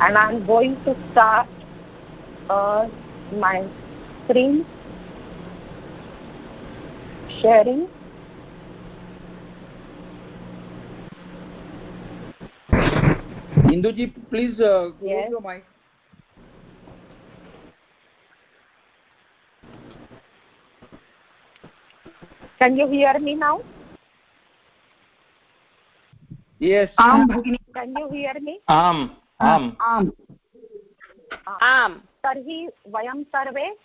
and I'm going to start uh, my screen sharing. Induji, please uh, close yes. your mic. Can you hear me now? Yes. Um, Can you hear me? Um. आम्। आम्। आम्। तर्हि वयं सर्वे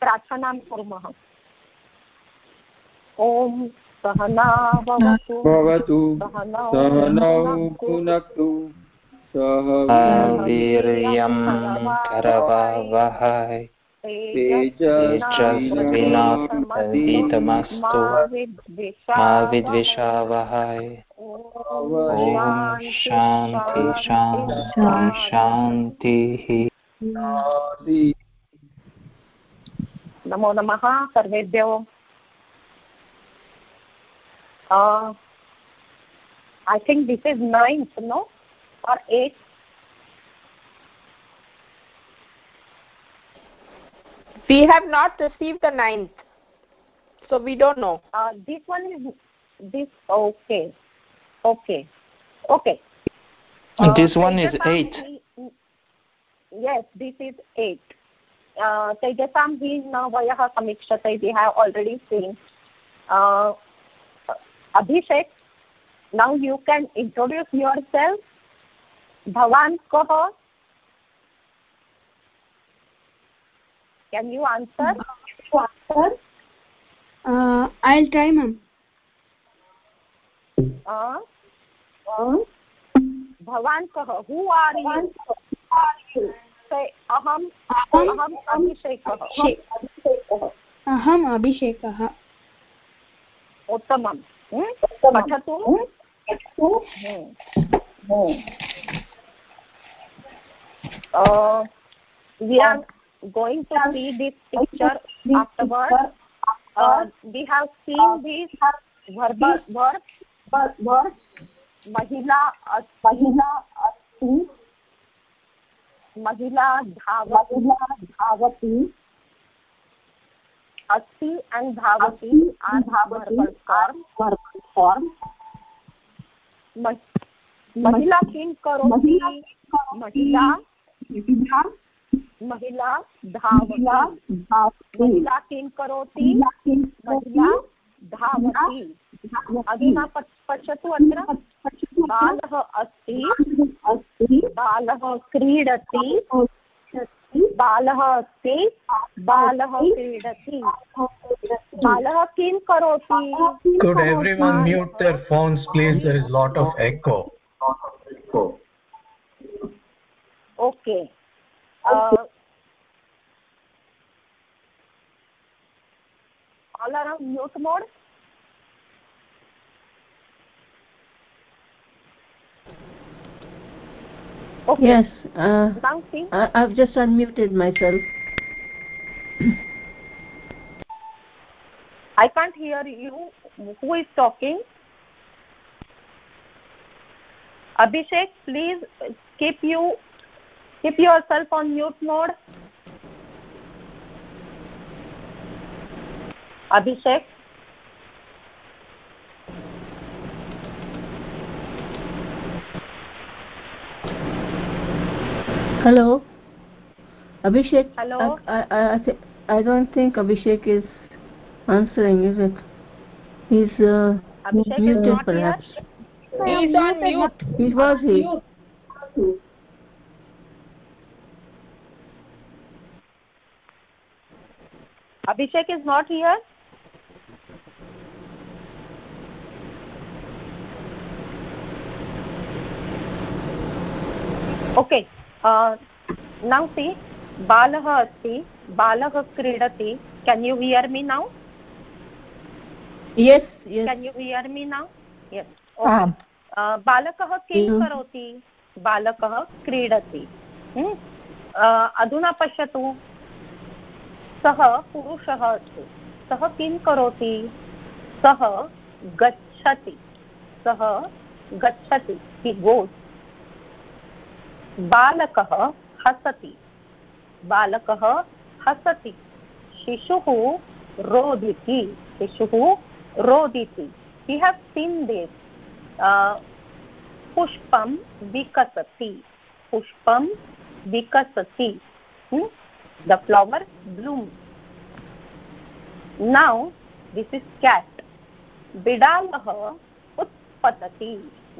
प्रार्थनां कुर्मः। ॐ सहना सह वीर्यं करवावहै तेजस्विनासवितमस्तु मा विद्विषावहै ॐ शान्ति शान्ति शान्तिः नमो नमः सर्वेभ्यो uh, I think this is ninth, no? Or we have not received the ninth so we don't know Uh, this one is this. Okay, okay, okay. This one is Tejasam eight. हि- Yes, this is eight. Uh, Tejasam हि न वयः समीक्षते. We have already seen. Uh, Abhishek, now you can introduce yourself. भवान् कः? Can you answer? answer Uh, I'll try, ma'am. Uh, uh, भवान् कः? Who are you? Say, अहम् अहम् अभिषेकः अहम् अभिषेकः उत्तमं हं? पठतु Uh, we are going to see this picture afterwards. Uh, we have seen this verbal verb महिला महिला अस्ति महिला धावति धावति अस्ति and धावति are verbal form form महिला किं करोति महिला महिला धावति। महिला किं करोति? महिला धावति। अधुना पश्- पश्यतु अत्र। बालः अस्ति। बालः क्रीडति। बालः अस्ति। बालः क्रीडति। बालः किं करोति? Could everyone mute their phones, please? There is lot of echo. Okay Uh, all are on mute mode okay Yes, uh, now see I, I've just unmuted myself. I can't hear you. Who is talking? Abhishek, please keep you keep yourself on mute mode. Abhishek. Hello, Abhishek. Hello? I, I, I, I, thi- I don't think Abhishek is answering, is it? He's uh, Abhishek is muted, not perhaps. he's on mute He was he. Abhishek is not here. Okay. Uh, now see, बालः अस्ति बालः क्रीडति can you hear me now Yes, yes. can you hear me now yes okay. uh, बालकः किं हम्म. करोति बालकः क्रीडति हम्म? uh, अधुना पश्यतु सह पुरुषः अस्ति। सः किं करोति? सः गच्छति। सः गच्छति हि गोस् बालकः हसति। बालकः हसति। शिशुः रोदिति। शिशुः रोदिति। हि हेव् सीन् देस् पुष्पं विकसति। पुष्पं विकसति। The flower blooms now this is cat bidalah utpatati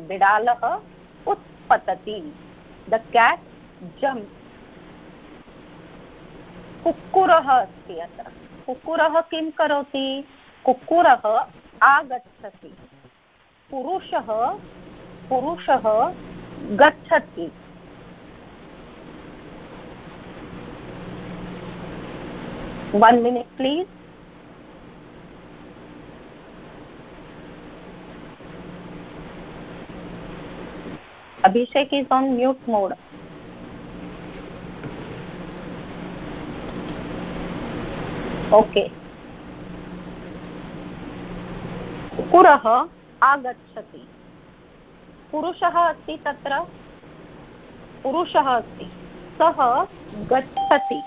bidalah utpatati the cat jumps कुक्कुरः अस्ति अत्र कुक्कुरः किं करोति कुक्कुरः आगच्छति पुरुषः पुरुषः गच्छति one minute please abhishek is on mute mode okay कुकुरः आगच्छति पुरुषः अस्ति तत्र पुरुषः अस्ति सः गच्छति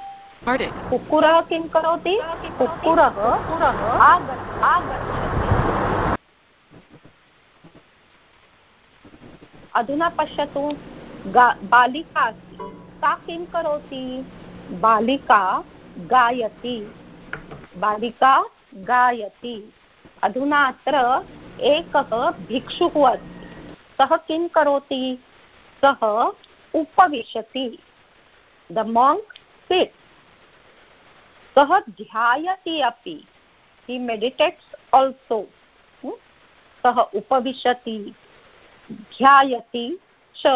कुक्कुरः किं करोति? कुक्कुरः अधुना पश्यतु बालिका अस्ति। सा किं करोति? बालिका गायति। बालिका गायति। अधुना अत्र एकः भिक्षुः अस्ति। सः किं करोति? सः उपविशति। द माङ्क् सिट् सः ध्यायति अपि हि मेडिटेट्स् आल्सो सः उपविशति, ध्यायति च।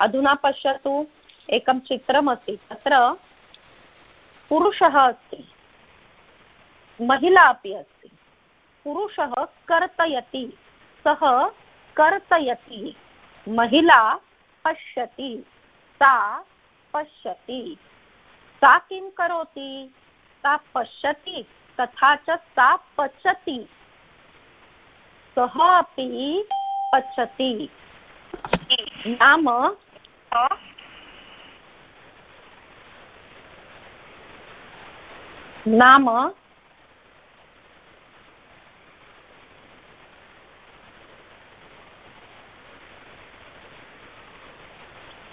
अधुना पश्यतु, एकं चित्रमस्ति। तत्र पुरुषः अस्ति, महिला अपि अस्ति। पुरुषः कर्तयति, सः कर्तयति, महिला पश्यति, सा पश्यति। सा किं करोति? सा पश्यति, तथा च सा पचति। सः अपि पचति। नाम नाम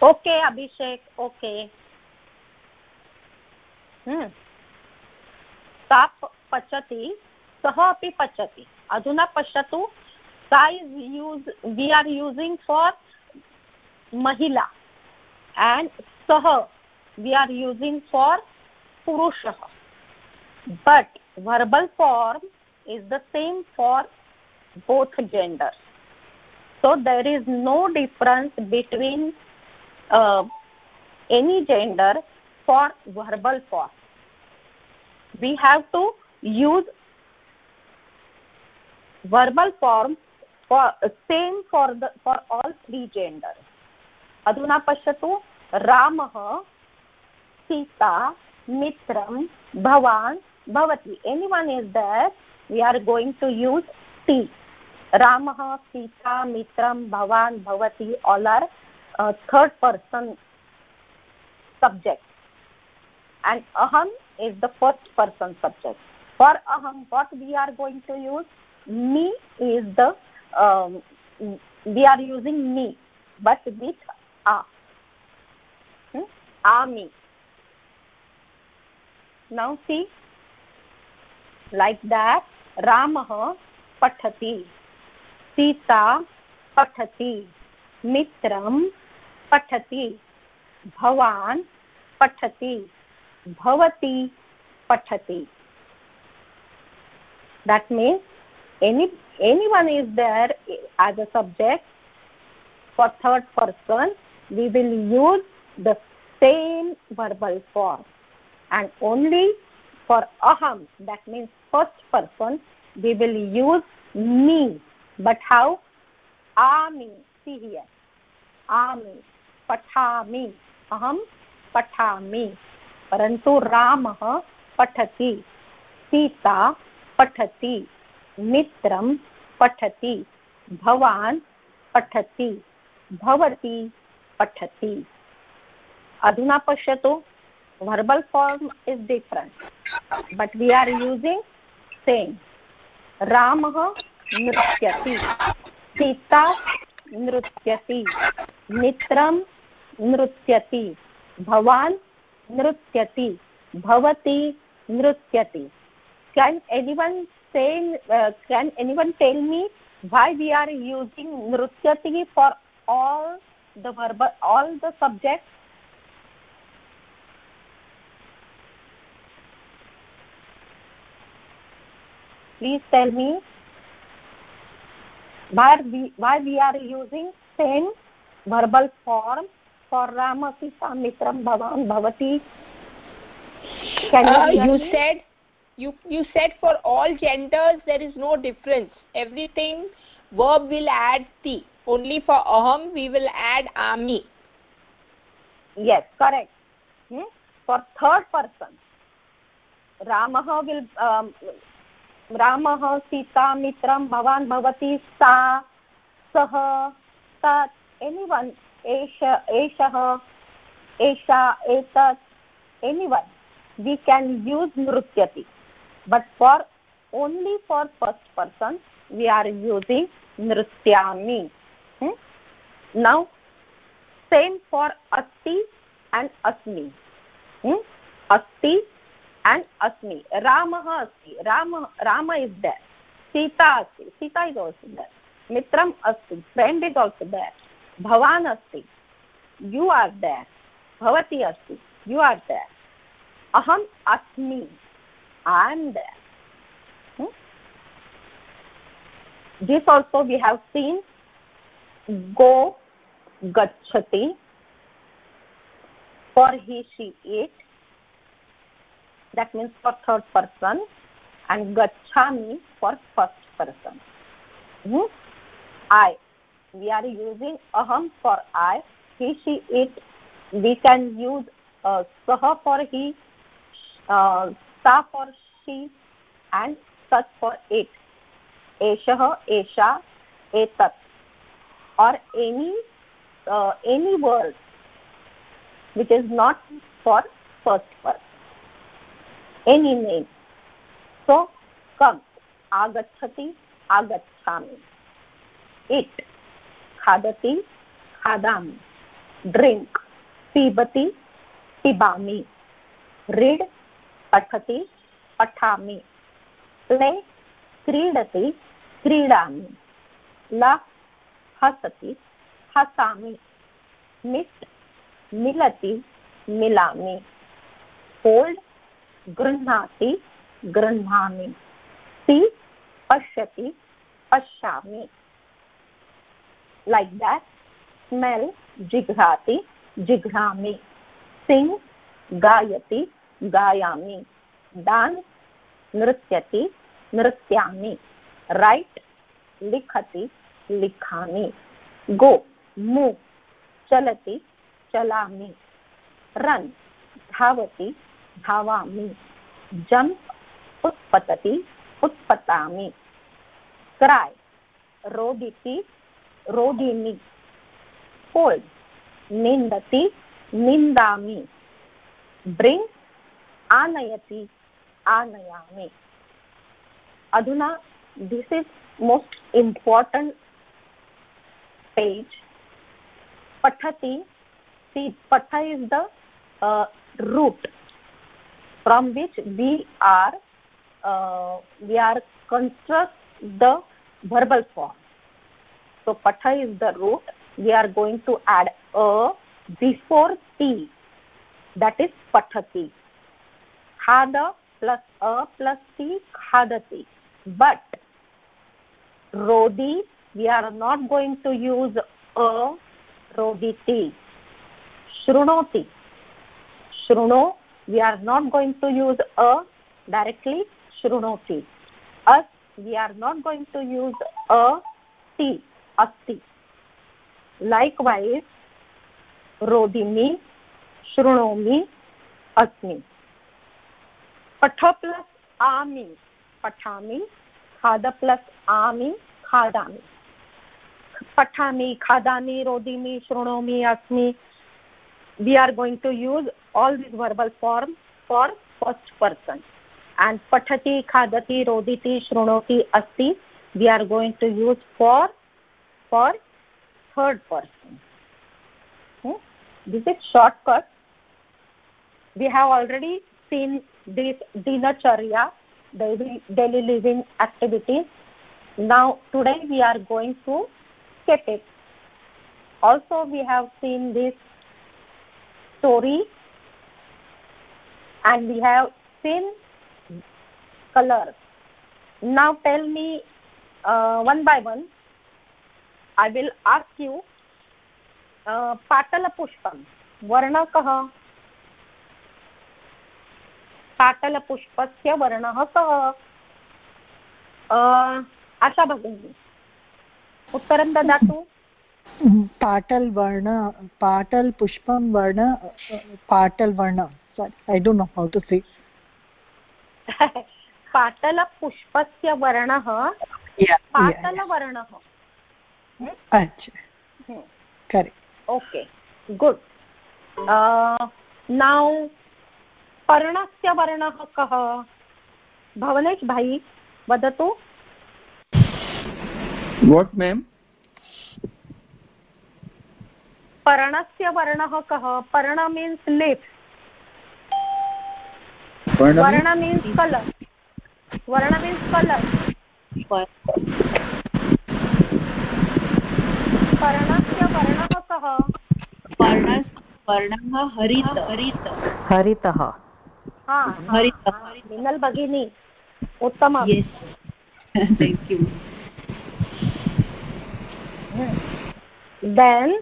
ओके, अभिषेक, ओके। सा पचति, सः अपि पचति। अधुना पश्यतु size use we are using for महिला। एंड सह वी आर यूजिंग फॉर पुरुष। But verbal form is the same for both gender so there is no difference between any gender for verbal form we have to use verbal form for same for the for all three genders pashyatu ramah sita mitram bhavan bhavati anyone is there we are going to use t ramah sita mitram bhavan bhavati all are uh, third person subject and aham is the first person subject for aham what we are going to use me is the um, we are using me but with a hmm? a me now see like that ramah pathati Sita पठति मित्रं पठति भवान् पठति bhavati pathati that means any anyone is there as a subject for third person we will use the same verbal form. And only for aham that means first person we will use me. But how? Ami see here. Ami pathami aham pathami परंतु राम पठती, सीता पठती, मित्र पठती, भवान पठती, भवती पठती। अधुना पश्य तो verbal form is different but we are using same Ram नृत्य सीता नृत्य मित्र नृत्य भवान nrutyati bhavati nrutyati can anyone say uh, can anyone tell me why we are using nrutyati for all the verbal all the subjects please tell me why we why we are using same verbal form for rama sita mitram bhavan bhavati can you, uh, said you you said for all genders there is no difference everything verb will add ti only for aham we will add ami yes correct hmm? for third person ramah will um, रामः सीता मित्रं भवान् भवती सा सः तत् anyone एषः एषा एतत् any one we can use नृत्यति but for only for first person we are using नृत्यामि now same for अस्ति अण्ड् अस्मि अस्ति अण्ड् अस्मि रामः अस्ति राम राम इस् देर् सीता अस्ति सीता इस् आल्सो देर् मित्रम् अस्ति फ्रेण्ड् इस् आल्सो भवान अस्ति। यू आर देयर भवती अस्ति। यू आर देयर अहम अस्मि। I am there this also we have seen go गच्छति। For he she it that means for third person and गच्छामि for first person I we are using aham for i. He she it. We can use uh, sah for he uh, sa for she and tat for it. Eshah esha etat. Or any uh, any word which is not for first person any name. So come. Agachati agachami it खादति, खादामि। Drink पिबति, पिबामि। Read पठति, पठामि। Play क्रीडति, क्रीडामि। Laugh हसति, हसामि। Knit मिलति, मिलामि। Fold गृह्णाति, गृह्णामि। सी पश्यति, पश्यामि। Like that smell jighati jighami sing gayati gayami dance nrityati nrityami write likhati likhami go move chalati chalami run dhavati धावामि जम्प् उत्पतति उत्पतामि क्राय् रोदिति रोदिमि फोल्ड् निन्दति निन्दामि ब्रिङ्ग् आनयति आनयामि अधुना this is most important page पठति पठ is the root from which we are uh, we are construct the verbal form. So patha is the root. We are going to add a before t. That is pathati khada plus a plus t khadati but rodi we are not going to use a roditi shrunoti shruno we are not going to use a directly shrunoti us we are not going to use a t अस्ति likewise रोदिमि शृणोमि, अस्मि। पठ plus आमी पठा खाद plus आमी खादा पठा खादा रोदिमि शृणोमी, अस्मि। We are going to use all this verbal form for first person and पठती, खादती, रोदिति, शृणोती, अस्ति we are going to use for for third person. Hmm? this is shortcut. We have already seen this dinacharya daily daily living activities. Now today we are going to skip it. Also we have seen this story and we have seen colors. Now tell me uh, one by one i will ask you uh, पाटलपुष्पं वर्णः कः पाटलपुष्पस्य वर्णः कः आशा भगिनी उत्तरं ददातु पाटल वर्ण पाटल पुष्पं वर्ण पाटल वर्ण sorry i don't know how to say. पाटलपुष्पस्य वर्णः पाटलवर्णः अच्छा। करेक्ट ओके गुड नौ पर्णस्य वर्णः कः भवनेश भाई वदतु। वाट् मेम् पर्णस्य वर्णः कः पर्ण मीन्स् लिप्स् वर्ण मीन्स् कलर् वर्ण मीन्स् कलर् पर्णस्य वर्णः वर्ण वर्णः हरित। हरित। हरितः मिनल् भगिनी यू देन्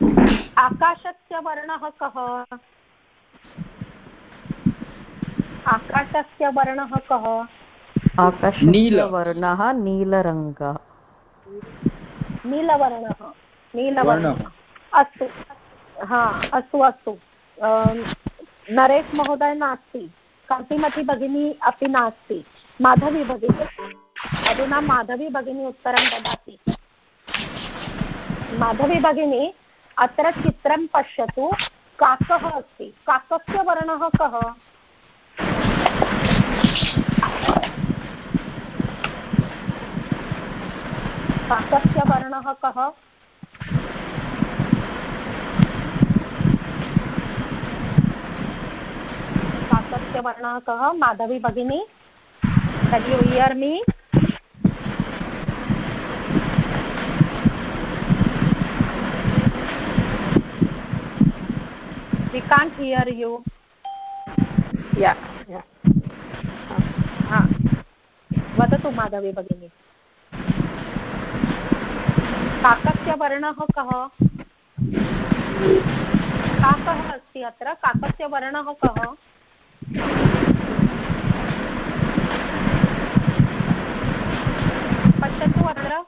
आकाशस्य वर्णः कः? आकाशस्य वर्णः कः? आकाशस्य वर्णः नीलरङ्गः। नीलवर्णः नीलवर्णः। अस्तु हा अस्तु अस्तु। नरेश महोदय नास्ति कान्तिमती भगिनी अपि नास्ति। माधवी भगिनी अधुना माधवी भगिनी उत्तरं ददाति। माधवी भगिनी अत्र चित्रं पश्यतु काकः अस्ति। काकस्य वर्णः कः? काकस्य वर्णः कः? काकस्य वर्णः कः? माधवी भगिनी। Can you hear me we can't hear you. Yeah yeah. हा. वदतु माधवी भगिनी। काकस्य वर्णः कः? काकः अस्ति अत्र। काकस्य वर्णः कः? पश्यतु अत्र।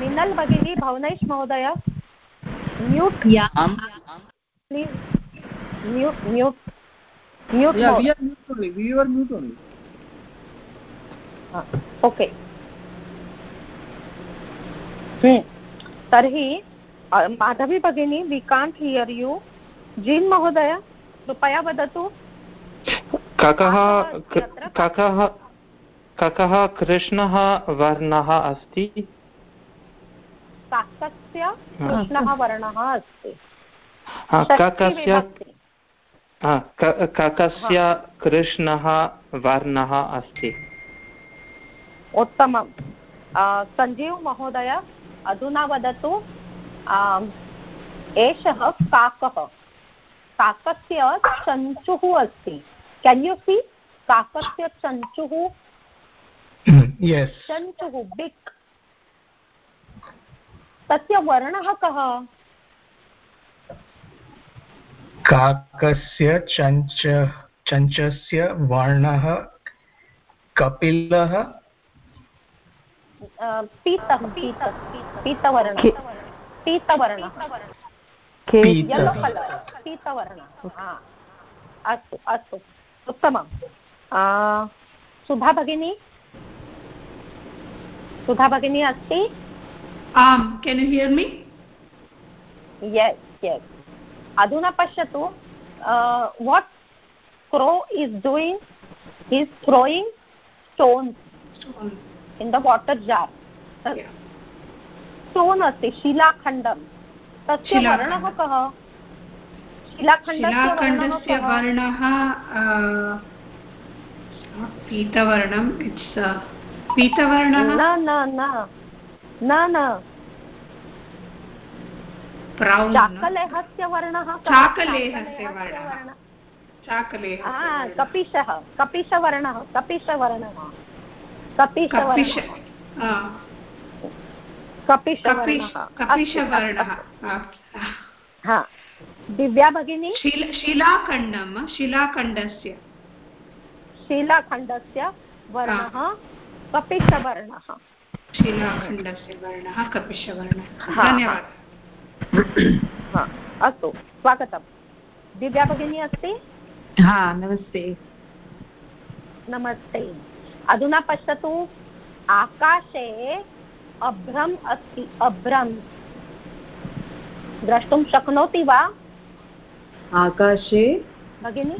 मिनल् भगिनी भवनैश् महोदय। Mute. Please. Mute mute mute yeah we are mute only. We are mute only. Okay तर्हि माधवी भगिनी वि काण्ट् हियर् यू जीन् महोदय कृपया वदतु. ककः ककः ककः कृष्णः वर्णः अस्ति? काकस्य कृष्णः वर्णः अस्ति। ककस्य ककस्य कृष्णः वर्णः अस्ति? उत्तमं सञ्जीव महोदय अधुना वदतु एषः काकः। काकस्य चञ्चुः अस्ति। केन् यु सी काकस्य चञ्चुः? चञ्चुः बिक्। तस्य वर्णः कः? काकस्य चञ्च चञ्चस्य वर्णः कपिलः? पीतः पीतः पीतवर्णः। पीतवर्णः। Yellow colour पीतवर्णः। अस्तु अस्तु। उत्तमं सुधा भगिनी? सुधा भगिनी अस्ति? आम् can you hear me yes yes अधुना पश्यतु what crow is doing is throwing stones in the water jar stone अस्ति शिलाखण्डं। तस्य वर्णः कः? शिलाखण्डस्य वर्णः पीतवर्णम् इट्स् पीतवर्णः? न न न न। चाकलेहस्य वर्णः चाकलेहस्य वर्णः। चाकलेह कपिशः। कपिशवर्णः। कपिशवर्णः। कपिशवर्णः। हा। दिव्या भगिनी? शिलाखण्डं शिलाखण्डस्य। शिलाखण्डस्य वर्णः। कपिशवर्णः। शिलाखण्डस्य वर्णः कपिशवर्णः। धन्यवादः। अस्तु स्वागतं दिव्या भगिनी अस्ति? हा नमस्ते। नमस्ते। अधुना पश्यतु आकाशे अभ्रम् अस्ति अभ्रम्। द्रष्टुं शक्नोति वा? आकाशे? भगिनि?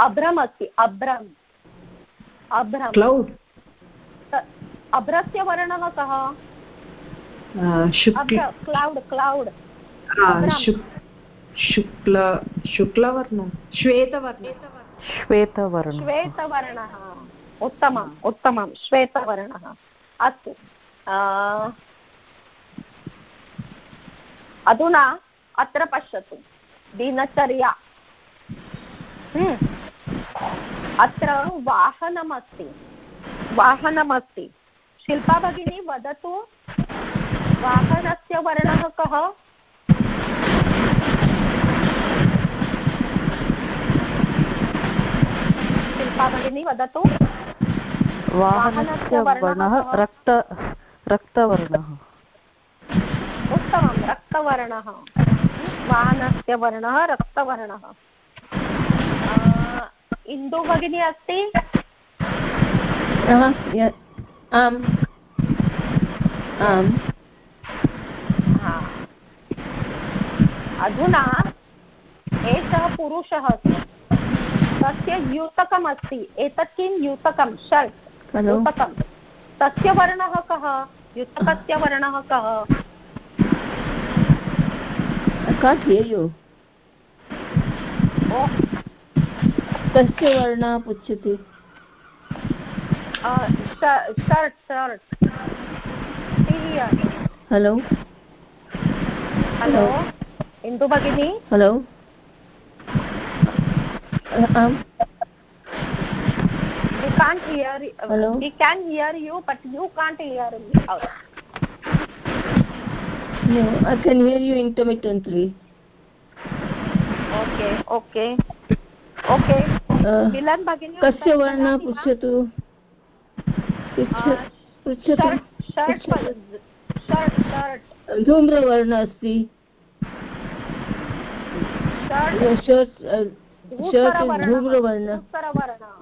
अभ्रम् अस्ति अभ्रम्। अभ्रम्। क्लौड् अभ्रस्य वर्णः कः? शुक्ल शुक्लवर्णः श्वेतवर्णः श्वेतवर्णः श्वेतवर्णः उत्तमम् उत्तमं श्वेतवर्णः अस्तु अधुना अत्र पश्यतु दिनचर्या हम्म। अत्र वाहनमस्ति वाहनमस्ति शिल्पा भगिनी वदतु वाहनस्य वर्णः कः? शिल्पा भगिनी वदतु। वाहनस्य वर्णः रक्त रक्तवर्णः। उत्तमं रक्तवर्णः। वाहनस्य वर्णः रक्तवर्णः। इन्दु भगिनी अस्ति? आम्। आम्। अधुना एषः पुरुषः अस्ति। तस्य युतकम् अस्ति एतत् किं? युतकं शर्ट् युतकं। तस्य वर्णः कः? युतकस्य वर्णः कः? कस्य वर्णः पृच्छति। Shirt shirt. Hello. Hello. Indu भगिनी हलो आम् we can't hear Hello? we can hear you but you can't hear me out no i can hear you intermittently okay okay okay मिलन भगिनी कस्य वर्णः पृच्छतु पृच्छतु शर्ट् शर्ट् धूम्रवर्ण अस्ति धूम्रवर्ण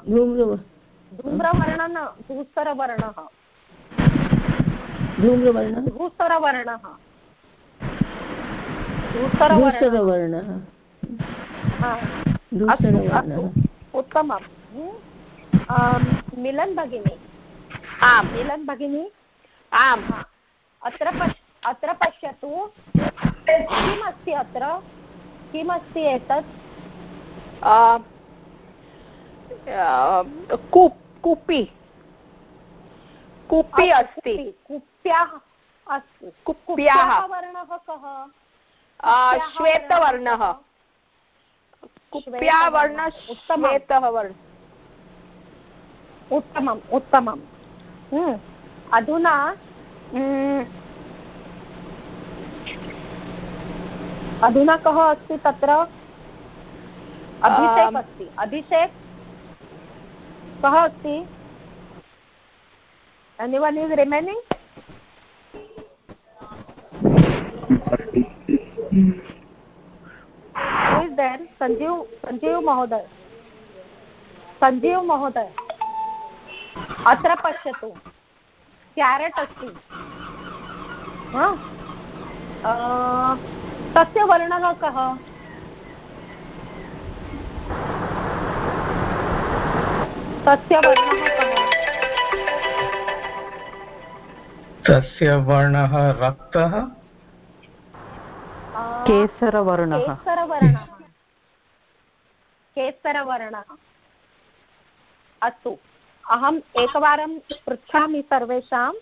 धूम्र धूम्रवर्ण धूसरवर्णः धूम्रवर्णः धूसरवर्णः धूसरवर्णः धूसरवर्णः उत्तमं मिलन् भगिनी आम् मिलन् भगिनी आम् अत्र पश् अत्र पश्यतु किमस्ति अत्र किमस्ति एतत्? कूप् कूपी। कूपी अस्ति कुप्याः अस्तु। कुप्याः। वर्णः कः? श्वेतवर्णः। कुप्या वर्ण श्वेतः वर्ण। उत्तमम् उत्तमम्। अधुना अधुना कः अस्ति तत्र? अभिषेक् अस्ति। अभिषेक् कः अस्ति? एनि इस् रिमेनिङ्ग् सञ्जीव् महोदय सञ्जीव् महोदय अत्र पश्यतु। क्यारेट् अस्ति। तस्य वर्णः कः? तस्य वर्णः कः? तस्य वर्णः रक्तः केसरवर्णः। केसरवर्णः। केसरवर्णः। अस्तु। अहम् एकवारं पृच्छामि सर्वेषां।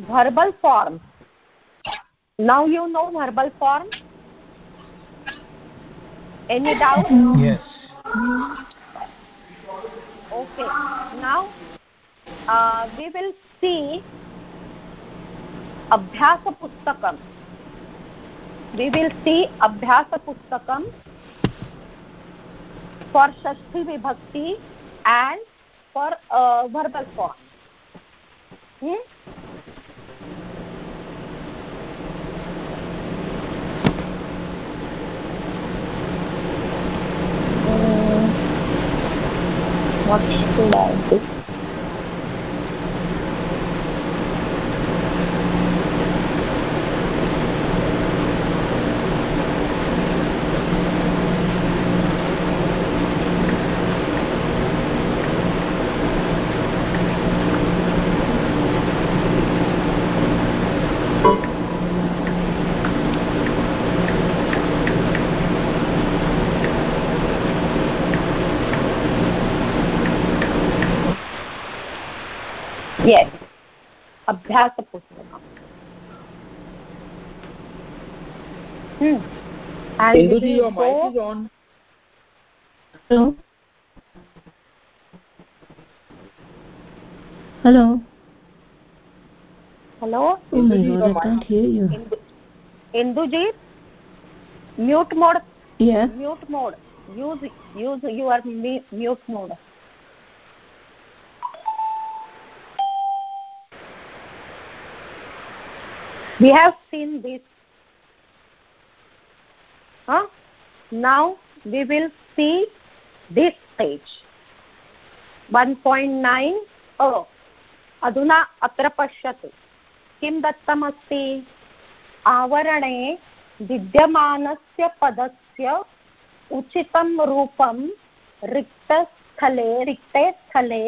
verbal form now you know verbal form any doubt yes okay now uh, we will see abhyasa pustakam we will see abhyasa pustakam for shashti vibhakti and for uh, verbal form hmm? What should? yes अभ्यासपुस्तकम् hmm. and Induji, your go... mic is on. Hello. Hello. Hello. Oh my God, I can't hear you. Indujit, mute mode. Yes. Mute mode. Use use your mute mode. We have seen this huh? now we will see this page 1.9 oh अधुना अत्र पश्यतु किं दत्तमस्ति आवरणे विद्यमानस्य पदस्य उचितं रूपं रिक्तस्थले रिक्ते स्थले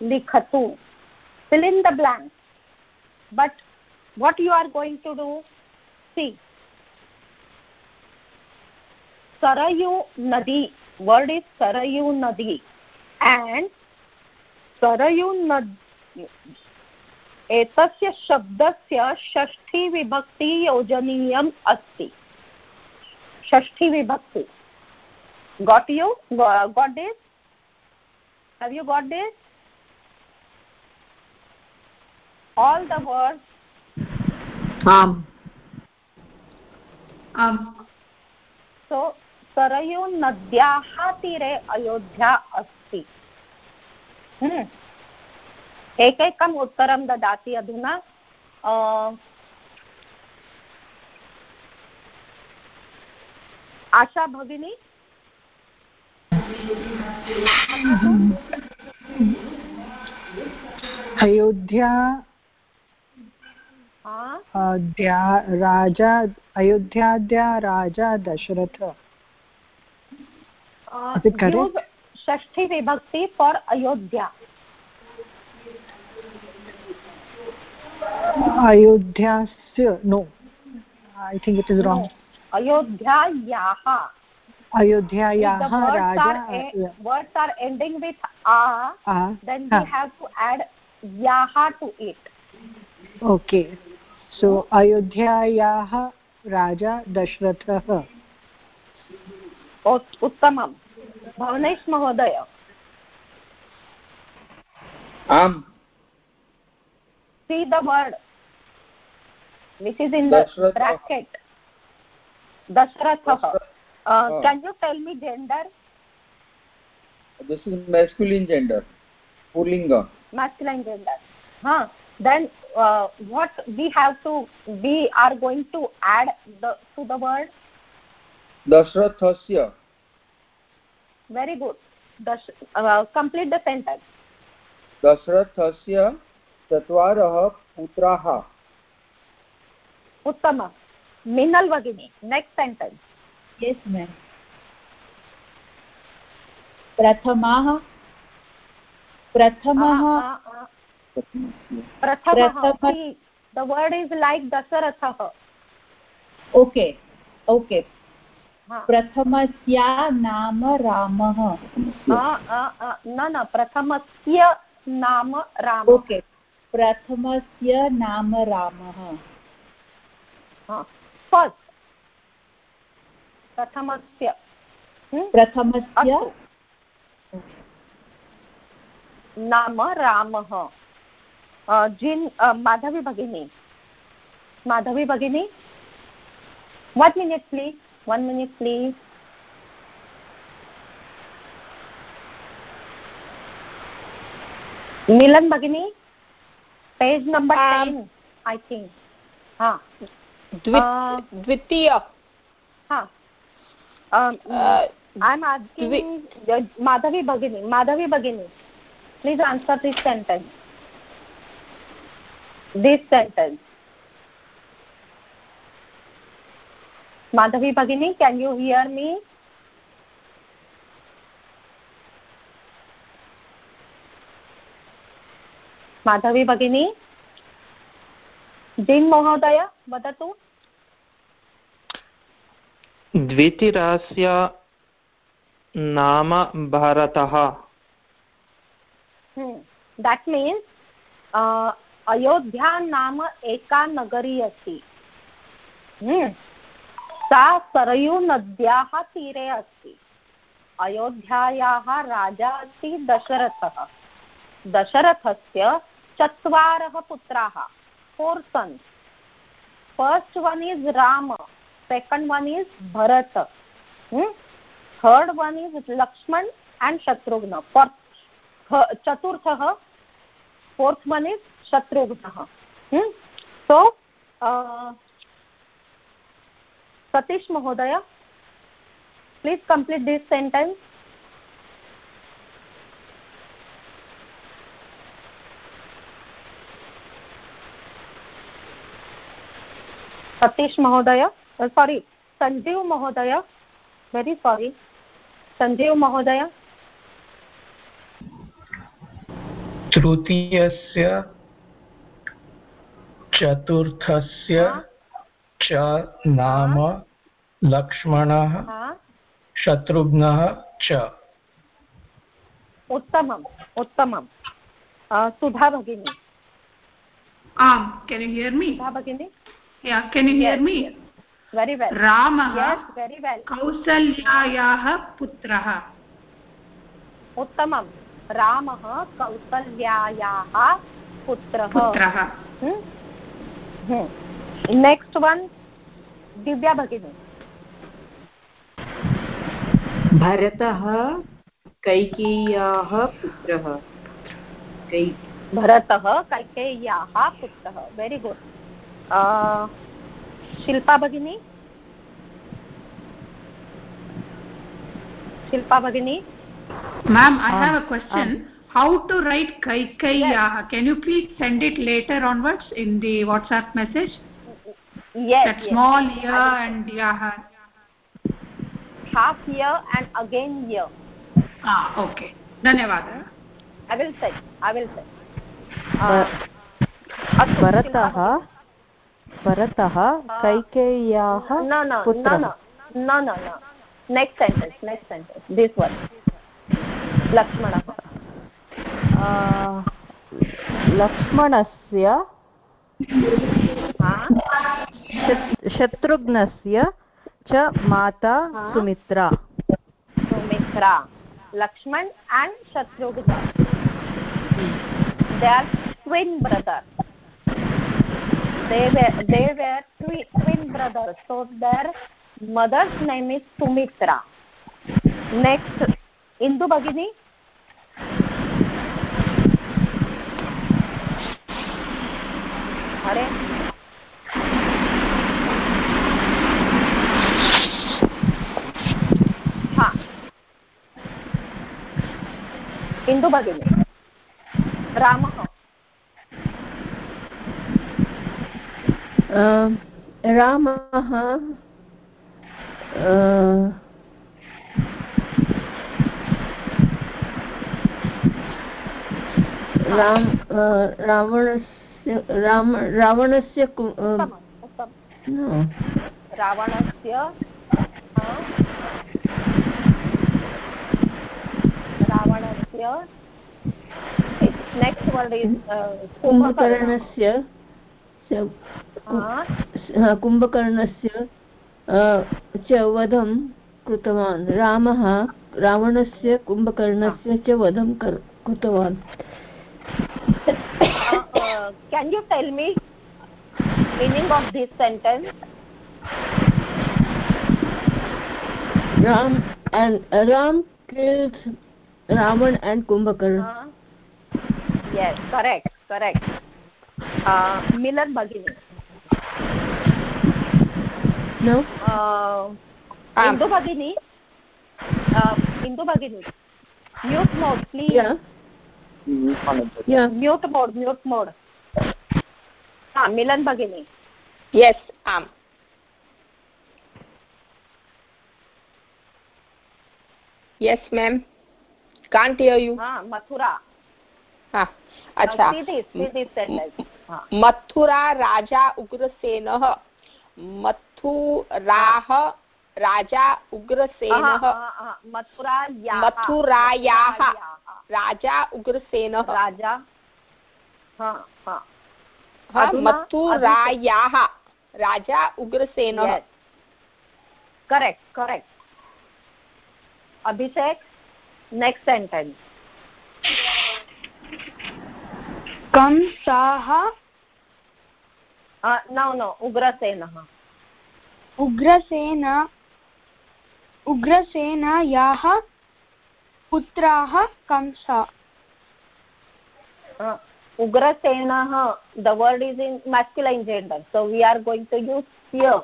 लिखतु in the blank but what you are going to do see sarayu nadi word is sarayu nadi and sarayu nadi एतस्य शब्दस्य षष्ठी विभक्ति योजनीयम् अस्ति षष्ठी विभक्ति got you got this have you got this all the words आम्। आम्। सो सरयूनद्याः तीरे अयोध्या अस्ति। एकैकम् उत्तरं ददाति अधुना। आशा भगिनी? अयोध्या राजा अयोध्याद्या राजा दशरथ। षष्ठी विभक्ति for Ayodhya. अयोध्यास्य no I think it is wrong अयोध्यायाः। अयोध्यायाः राजा to add yaha to it. So अयोध्यायाः राजा दशरथः। उत्तमं भवनेश् महोदय। आम्। See third which is in bracket दशरथः। Can you tell me gender this is masculine gender pulling masculine gender हा। Then uh, what we have to we are going to add the to the word? dashrathasya very good दश complete the sentence दशरथस्य चत्वारः पुत्राः। उत्तम। मिनल् भगिनी next sentence yes ma'am प्रथमः प्रथमः word is like दशरथः। Okay okay. प्रथमस्य नाम रामः। न न प्रथमस्य नाम राम। ओके प्रथमस्य नाम रामः। फस्ट् प्रथमस्य। प्रथमस्य नाम रामः। जिन् माधवी भगिनी माधवी भगिनी one minute please one minute please Milan भगिनी page number ten I think हाँ द्वितीय हाँ आई एम आस्किंग माधवी भगिनी माधवी भगिनी please answer this sentence This sentence madhavi bhagini can you hear me Madhavi भगिनी जिन् महोदय वदतु द्वितीयस्य नाम भारतः दट् मीन्स् अयोध्या नाम एका नगरी अस्ति। सा सरयूनद्याः तीरे अस्ति। अयोध्यायाः राजा अस्ति दशरथः। दशरथस्य चत्वारः पुत्राः four sons one is Ram second one is Bharat. Third one is Lakshman and Shatrughan. Fourth one is शत्रुघ्नः so Satish महोदय please complete this sentence Satish महोदय सॉरी संजीव महोदय वेरी सॉरी संजीव महोदय तृतीयस्य चतुर्थस्य च नाम लक्ष्मणः शत्रुघ्नः च। उत्तमम् उत्तमं सुधा भगिनी। आम् can you hear me Sudha भगिनी? Can you hear me? very well. ramah yes very कौसल्यायाः पुत्रः। उत्तमं रामः कौसल्यायाः पुत्रः। नेक्स्ट् वन् दिव्या भगिनी। भरतः कैकेय्याः पुत्रः। भरतः कैकेय्याः पुत्रः। वेरि गुड् शिल्पा भगिनी? शिल्पा भगिनी? ma'am i have a question how to write kaikaiyaha can you please send it later onwards in the whatsapp message yes that yes. small ya and yaha half year and again year ah okay धन्यवादः i will say i will say भरतः भरतः कैकेय्याः no no no no no no no next sentence next sentence this one लक्ष्मणः। लक्ष्मणस्य शत्रुघ्नस्य च माता Sumitra. Sumitra. Lakshman and Shatrughan. They are twin brother they they are twin brother so their mother's name is Sumitra next indu bagini अरे। हाँ। इन्दु भगिनी। रामः रामः राम रावणस्य राम रावणस्य रावणस्य रावणस्य नेक्स्ट् वर्ड् इस् कुम्भकर्णस्य कुम्भकर्णस्य च वधं कृतवान्। रामः रावणस्य कुम्भकर्णस्य च वधं कृतवान्। Can you tell me meaning of this sentence? Ram and uh, ram killed ravan and kumbhakarna uh, yes correct correct. Uh, milan bagini no? Uh, indu bagini uh, indu bagini mute mode please. Yeah. Yeah. Mute mode mute mode हाँ मिलन भगिनी। Yes आम। Yes ma'am can't hear you हाँ मथुरा। हाँ, अच्छा। हाँ, हाँ। मथुरा राजा उग्रसेन मथुरा राजा उग्रसेन मथुरा मथुराया। राजा उग्रसेन। राजा। मथुरायाः राजा उग्रसेनः। Correct correct Abhishek next sentence कंसाः no no उग्रसेनः उग्रसेन उग्रसेनायाः पुत्राः Kansa उग्रसेनः the word is in masculine gender so we are going to use here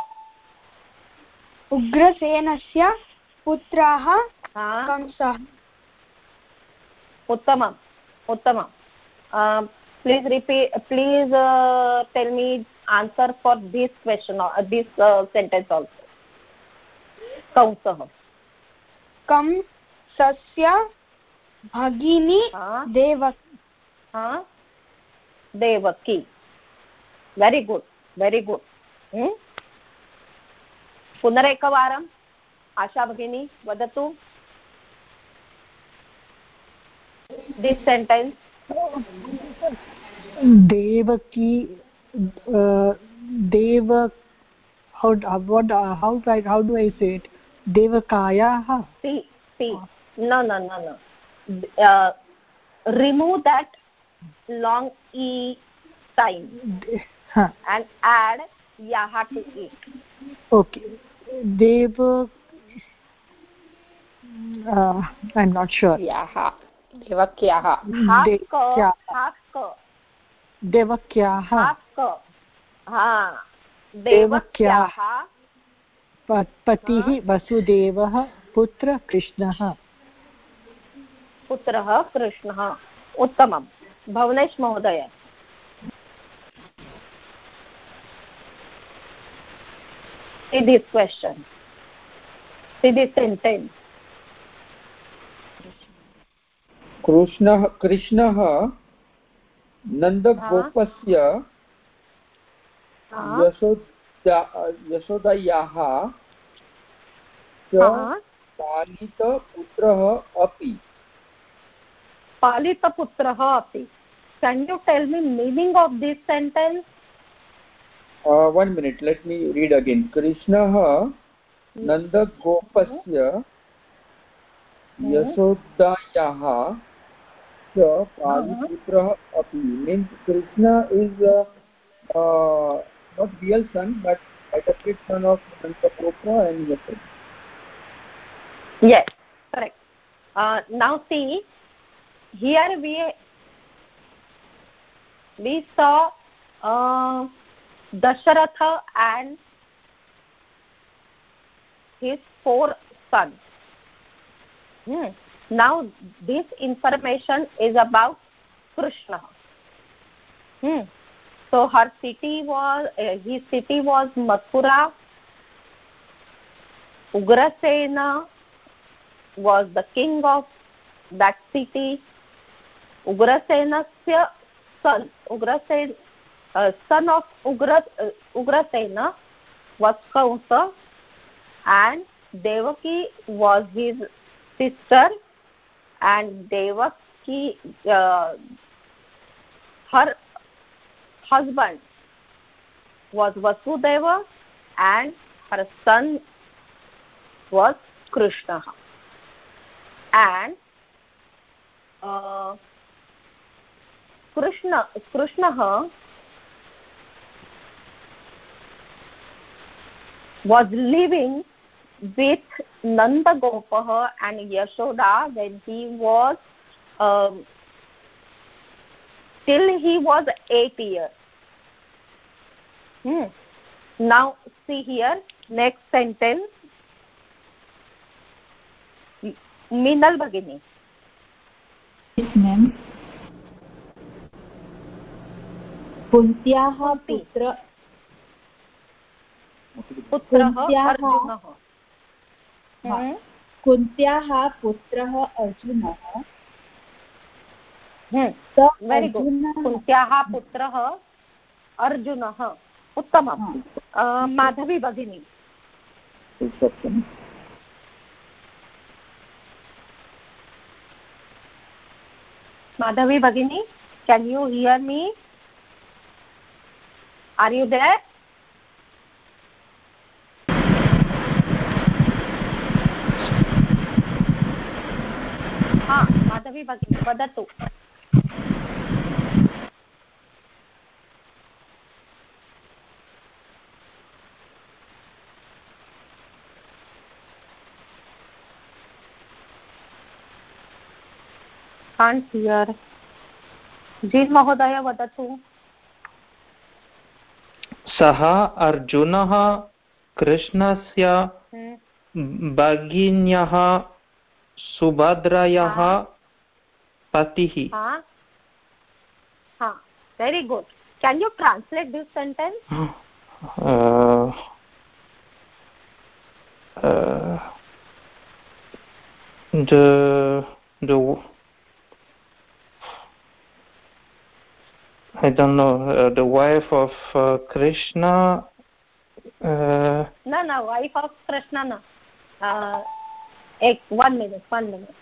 उग्रसेनस्य पुत्राः कंसाः उत्तमम् उत्तमम् please repeat please uh, tell me answer for this question or uh, this uh, sentence also कंसः कंसस्य भगिनी Devaki Devaki very good very good पुनरेकवारम् Asha भगिनी वदतु this sentence devaki uh, deva how what uh, how right how do i say it devakayah see see no no no no uh, remove that long e time huh. and add yaha to it okay deva uh, i'm not sure yaha देवक्याः देवक्याः देवक्याः पतिः वसुदेवः पुत्र कृष्णः पुत्रः कृष्णः उत्तमं भुवनेश महोदय See this question. See this sentence. कृष्णः कृष्णः नन्दगोपस्य यशोदयाः च पालितपुत्रः अपि पालितपुत्रः अपि can you tell me meaning of this sentence uh, one minute let me read again krishnah nandagopasya यशोदायाः च पालिपुत्रः अपि means Krishna is not real son but adopted son of Nandagopa and Yashoda. Yes, correct. Uh, now see, here we we saw uh, Dasharatha and his four sons. Hmm. now this information is about krishna hmm. so her city was uh, his city was mathura ugrasena was the king of that city son ugrasen uh, son ugra uh, ugrasena was Kamsa and Devaki was his sister and Devaki her husband was Vasudeva and her son was Krishna and Krishna Krishna was living with Nanda Gopah and Yashoda when he was um, till he was eight years. Hmm. Now see here next sentence. Minal Bhagini. कुन्त्याः पुत्र पुत्रः कुन्त्याः पुत्रः अर्जुनः। कुन्त्याः पुत्रः अर्जुनः। उत्तमं माधवी भगिनी। madhavi bagini can you hear me? Are you there? हा माधवी भगिनी वदतु can't hear. जीन् महोदय वदतु सः अर्जुनः कृष्णस्य हम्म। भगिन्यः सुभद्रयः पतिः। Very good can you sentence the the I don't know uh, the wife of uh, Krishna. Uh, no, no, wife of Krishna, no. Uh, एक वन् मिनिट् वन् मिनिट्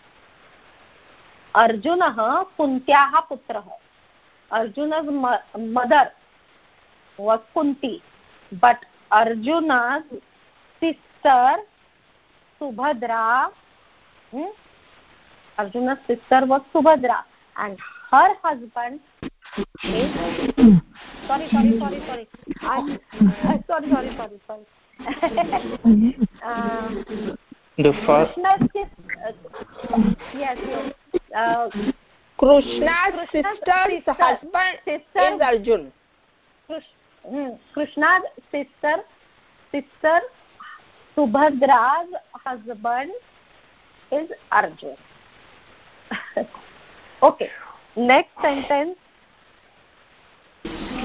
अर्जुनः कुन्त्याः पुत्रः Arjun mother was Kunti, but Arjuna's sister Subhadra, hmm? Arjuna's sister was Subhadra, and her husband is sorry, sorry, sorry, sorry. I, uh, sorry, sorry, sorry, sorry. uh, the first uh, yes uh, krishna's sister's husband sister is arjun hmm, krishna's sister sister subhadra's husband is arjun okay next sentence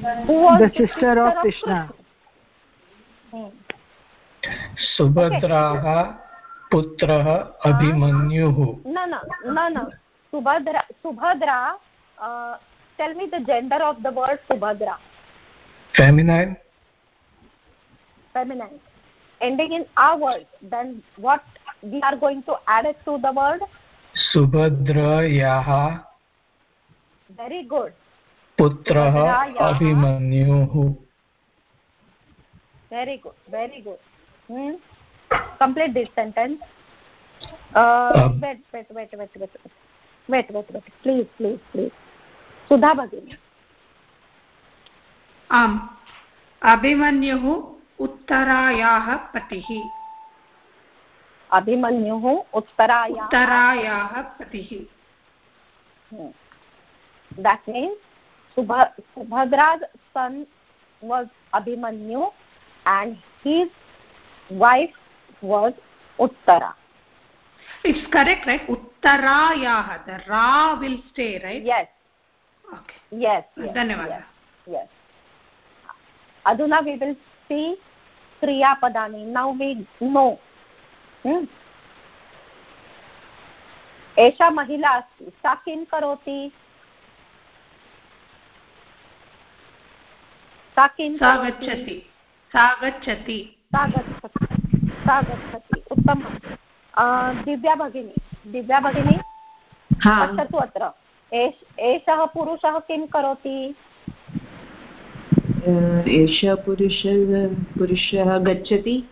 the sister, of krishna. Hmm. सुभद्राः पुत्रः अभिमन्युः न न न न Subhadra Subhadra tell me the gender of the word Subhadra feminine feminine ending in a word then what we are going to add it to the word सुभद्रायाः very good पुत्रः अभिमन्युः। Very good very good. Hmm? complete this sentence. Wait wait wait wait wait wait wait wait please please please Sudha भगिनी आम् अभिमन्युः उत्तरायाः पतिः अभिमन्युः उत्तरायाः उत्तरायाः पतिः that means Subha, Subhadra's son was Abhimanyu and his wife was Uttara. It's correct, right? Uttarayah. The Ra will stay, right? Yes. Okay. Yes. yes Dhanyavad. Yes. yes. Aduna we will see Kriya Padani. Now we know. Hmm? एषा महिला अस्ति सा किं करोति सा किं सा गच्छति। सा गच्छति। सा गच्छति। सा गच्छति। उत्तमं दिव्या भगिनी। दिव्या भगिनी पश्यतु अत्र। एषः पुरुषः किं करोति? एषः पुरुष पुरुषः गच्छति।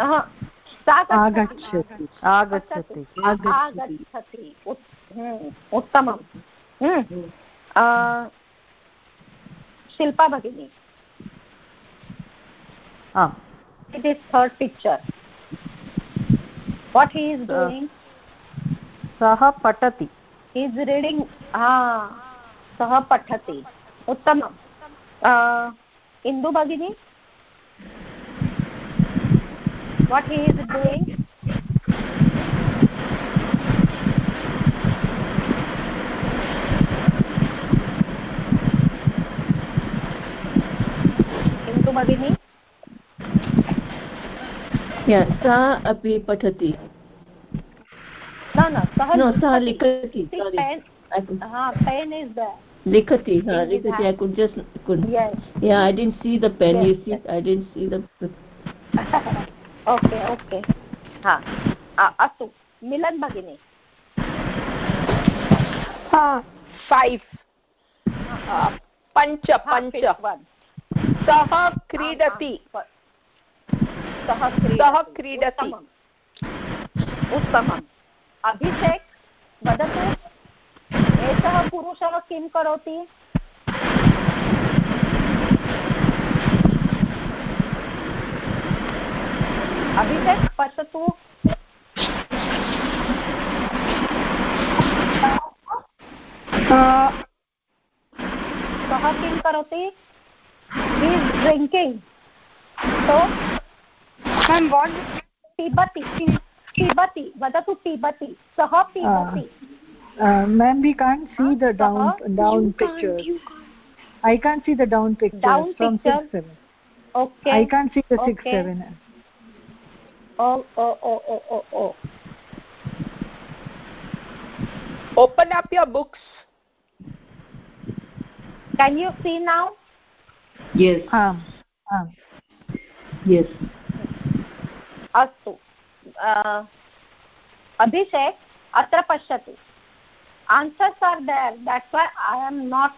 आगच्छति। आगच्छति। आगच्छति। उत्तमं शिल्पा भगिनी। It is third picture what he is doing सः पठति। इस् रीडिङ्ग् हा सः पठति। उत्तमम्। इन्दु भगिनी? वाट् ही इस् डूयिङ्ग् भगिनी सा अपि पठति न न सः no सः लिखति पेन् इस् देर् लिखति हा लिखति i could just could yes yeah i didn't see the pen yes, you see yes. i didn't see the okay okay हा अस्तु मिलन् भगिनी फैव् पञ्च पञ्च सः क्रीडति। सः क्रीडति। उत्तमम्। अभिषेक् वदतु एषः पुरुषः किं करोति? अभिषेक् पश्यतु। सः किं करोति? he is drinking. So ma'am what pibati pibati vadatu pibati saha pibati uh, uh, ma'am we can't see the down down picture i can't see the down picture down from 6 7 okay. I can't see the 6 7 oh oh oh oh oh oh. Open up your books. Can you see now? अस्तु। अभिषेक अत्र पश्यतु। Answers are there that's why I am not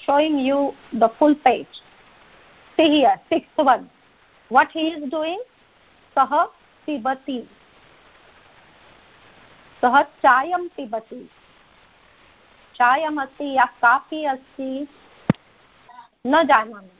showing you the full page here six one what he is doing सः पिबति। सः चायं पिबति। चायमस्ति या काफ़ी अस्ति? न जानामि।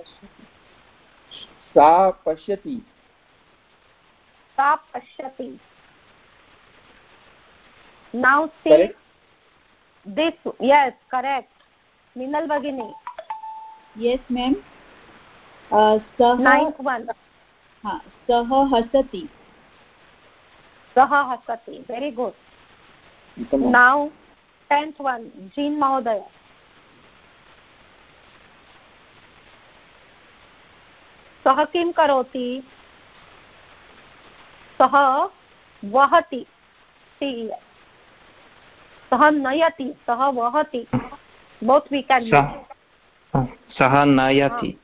सा पश्यति। सा पश्यति। Now see this yes correct Minal भगिनी यस मैम सह हसति सह हसति very good now tenth one gene महोदय सः किं करोति? सः वहति। सः नयति। सः वहति। बोत् वी केन् सः नयति।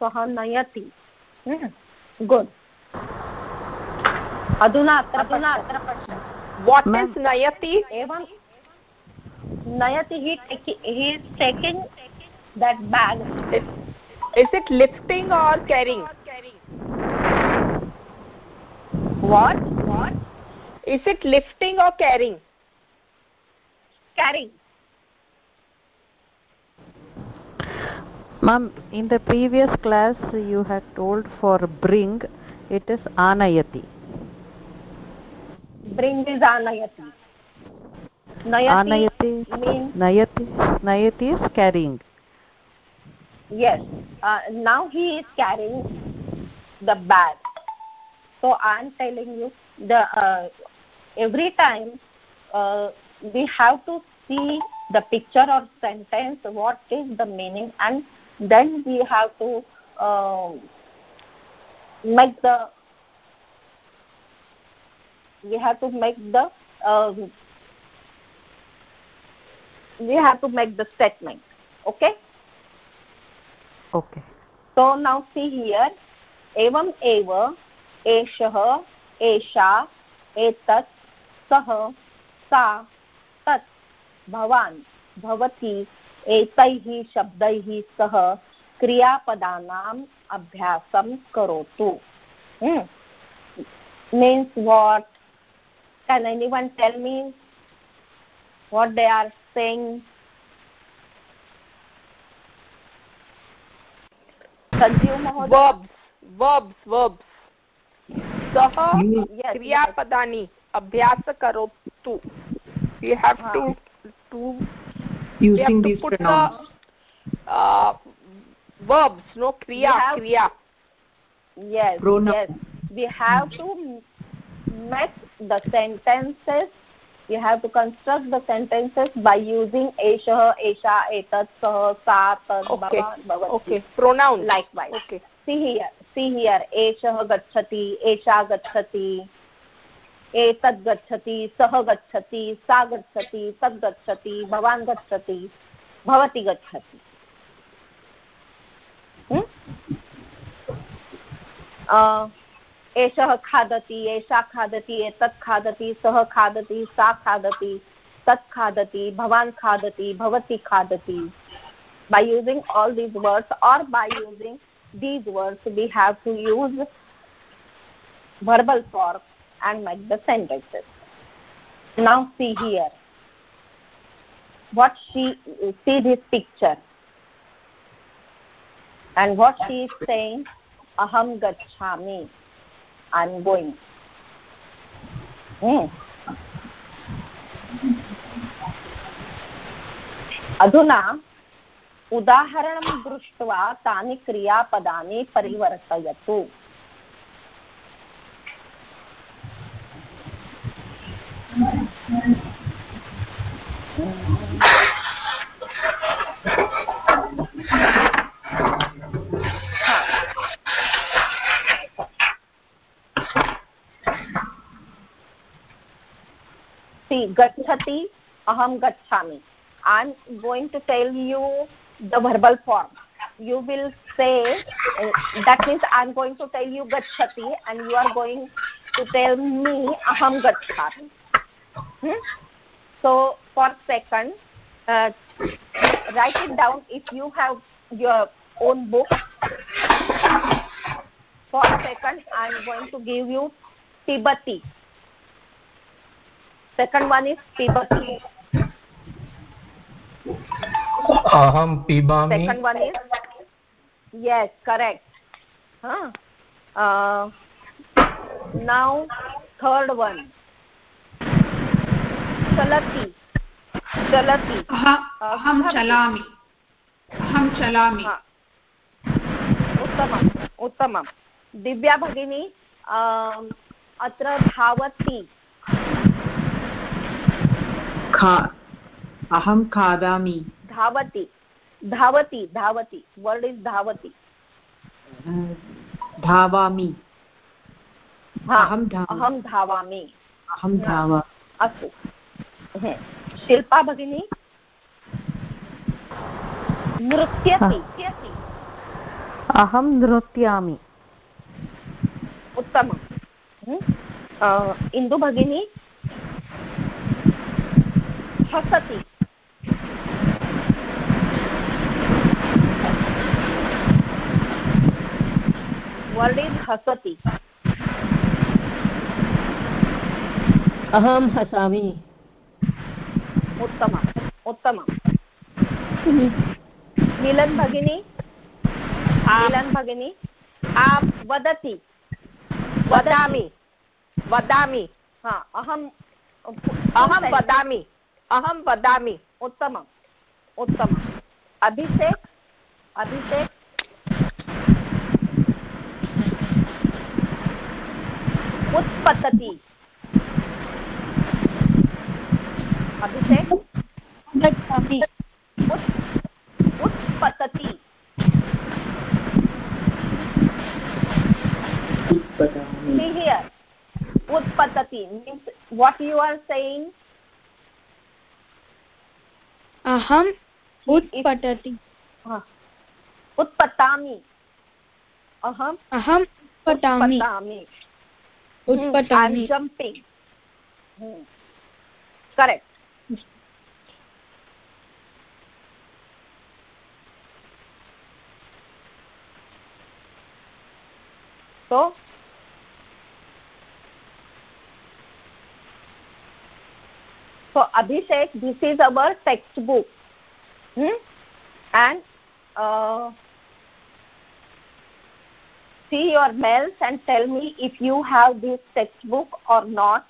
सः नयति। गुड् अधुना अत्र अधुना अत्र वाट् इस् नयति? एवं नयति हि हि is taking that bag. Is, is it lifting or carrying? What? What? Is it lifting or carrying? Carrying. Ma'am in the previous class you had told for bring. It is anayati. Bring is anayati. Nayati means nayati nayati is carrying yes. Uh, now he is carrying the bag. So i am telling you the uh, every time uh, we have to see the picture or sentence what is the meaning and then we have to uh, make the we have to make the um, we have to make the statement. Okay okay so now see here एवं एव, एषः, एषा, एतत्, सः, सा, तत्, भवान्, भवती, एतैः शब्दैः सह क्रियापदानाम् अभ्यासं करोतु। Means what can any one tell means what they are saying verbs verbs सः क्रियापदानि अभ्यास करोतु you have to to using these pronouns the, uh, verbs no kriya have, kriya yes Pronoun. yes we have to make the sentences you have to construct the sentences by using eshah esha etat sah sa tad okay. bhavati okay pronoun likewise okay see here see here eshah gachati esha gachati एतद् गच्छति सः गच्छति सा गच्छति तद् गच्छति भवान् गच्छति भवती गच्छति एषः खादति, एषा खादति, एतत् खादति, सः खादति, सा खादति, तत् खादति, भवान् खादति, भवती खादति। By using all these words are by using these words we have to use verbal form and make the sentences now see here what she see this picture and what she is saying अहं गच्छामि I'm going. Hmm. अधुना उदाहरणं दृष्ट्वा तानि क्रियापदानि परिवर्तयतु see gachati aham gachami i'm going to tell you the verbal form. You will say that means i'm going to tell you gachati and you are going to tell me aham gachami hmm? so for second uh, write it down if you have your own book. For second i'm going to give you tibati second one is पिबति अहम पिबामि। Second one is yes correct हाँ। Now third one चलति। चलति। अहम चलामि। अहम चलामि। हाँ। उत्तमम् उत्तमं दिव्या भगिनी अत्र धावति अहं खादामि। धावति धावति धावति वर्ड् इस् धावति धावामि। अहं धावामि। अहं धावा अस्तु। शिल्पा भगिनी? नृत्यति। अहं नृत्यामि। उत्तमम्। इन्दु भगिनी हसति इस् हसति। अहं हसामि उत्तमम् उत्तमम् मिलन् भगिनी मिलन् भगिनी आं वदति। वदामि। वदामि। अहम् अहं वदामि। अहं वदामि उत्तमम् उत्तमम्। अभिषेक् अभिषेक्। उत्पतति। Abhishek. उत्पतति। See here, utpatati means what you are saying अहम् उत्पतति उत्पतामि अहम् अहम् उत्पतामि उत्पतामि jumping correct so so abhishek this is our textbook hmm? and uh, see your mails and tell me if you have this textbook or not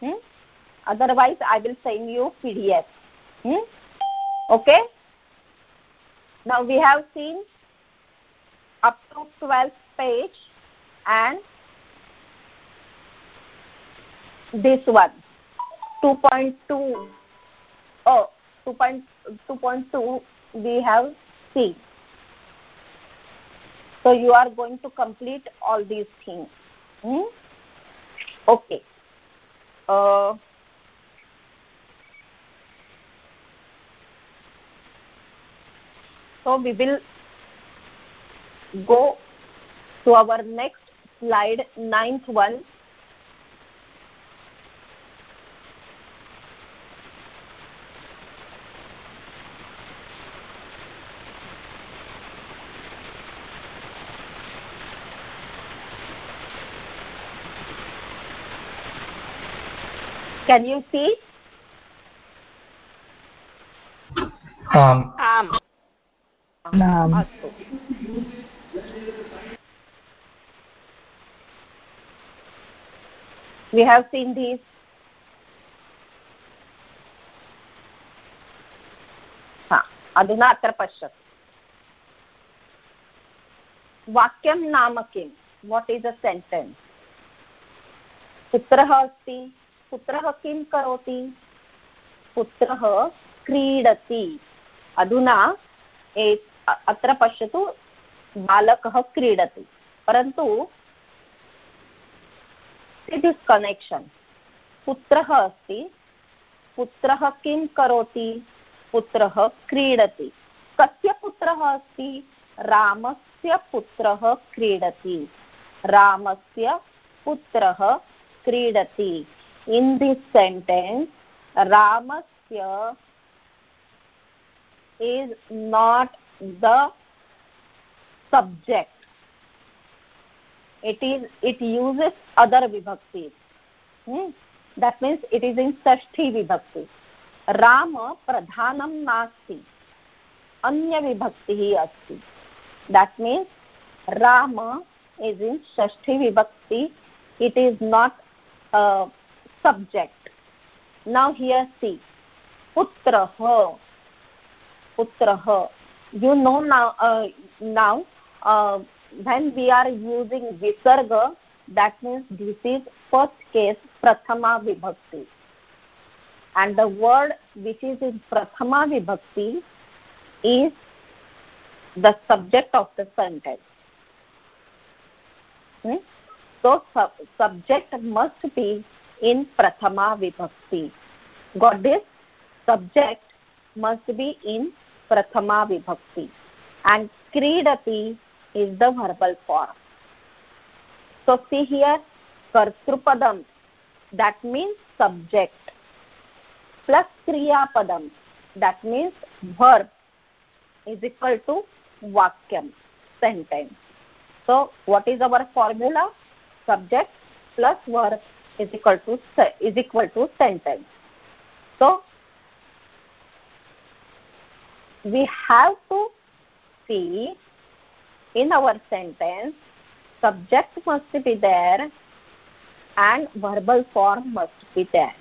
hmm? otherwise i will send you pdf hmm? okay now we have seen up to 12th page and this one 2.2 oh 2.2 we have seen so you are going to complete all these things. Hmm? okay. Uh, so we will go to our next slide ninth one can you see आम् आम् अस्तु we have seen these हा अधुना अत्र पश्यतु वाक्यं नाम किं वाट् इस् अ सेण्टेन्स् पुत्रः अस्ति पुत्रः किं करोति? पुत्रः क्रीडति। अधुना अत्र पश्यतु, बालकः क्रीडति। परन्तु इट् इस् कनेक्षन् पुत्रः अस्ति। पुत्रः किं करोति? पुत्रः क्रीडति। कस्य पुत्रः अस्ति? रामस्य पुत्रः क्रीडति। रामस्य पुत्रः क्रीडति। इन् दिस् सेण्टेन्स् रामस्य is not the subject it is it uses other vibhakti hmm? that means it is in षष्ठी vibhakti राम प्रधानं नास्ति अन्यविभक्तिः अस्ति that means rama is in षष्ठी vibhakti it is not a subject. Now here see. Putrah putrah you know now uh, now uh, when we are using visarga that means this is first case prathama vibhakti. And the word which is in prathama vibhakti is the subject of the sentence. Hmm? so sub subject must be in prathama vibhakti. This subject must be in prathama vibhakti. And kridati is the verbal form. So see here kartrupadam that means subject. Plus kriya padam that means verb is equal to vakyam sentence. So what is our formula? Subject plus verb is equal to is equal to sentence so we have to see in our sentence subject must be there and verbal form must be there.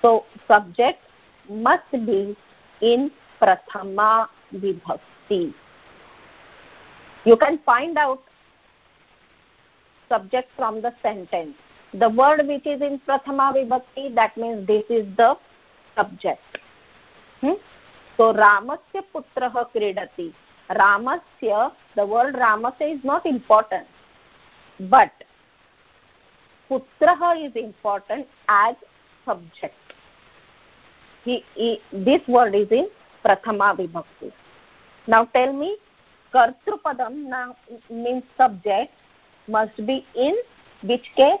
So subject must be in prathama vibhakti. You can find out subject from the sentence the word which is in prathama vibhakti that means this is the subject. Hmm? so ramasya putrah kridati. Ramasya the word ramasya is not important. But putrah is important as subject. He, he, this word is in prathama vibhakti. Now tell me kartrupadam means subject must be in which case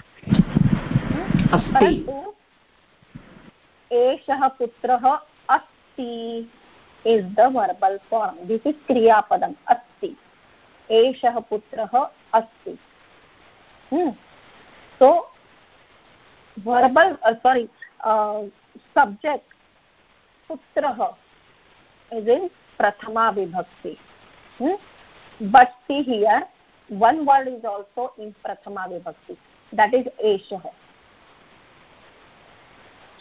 अस्ति। एषः पुत्रः अस्ति। Is the verbal form this is क्रियापदम् अस्ति। एषः पुत्रः अस्ति so verbal sorry subject पुत्रः is in प्रथमा विभक्ति। But see here one word is also in प्रथमा विभक्ति। दट् इस् एषः।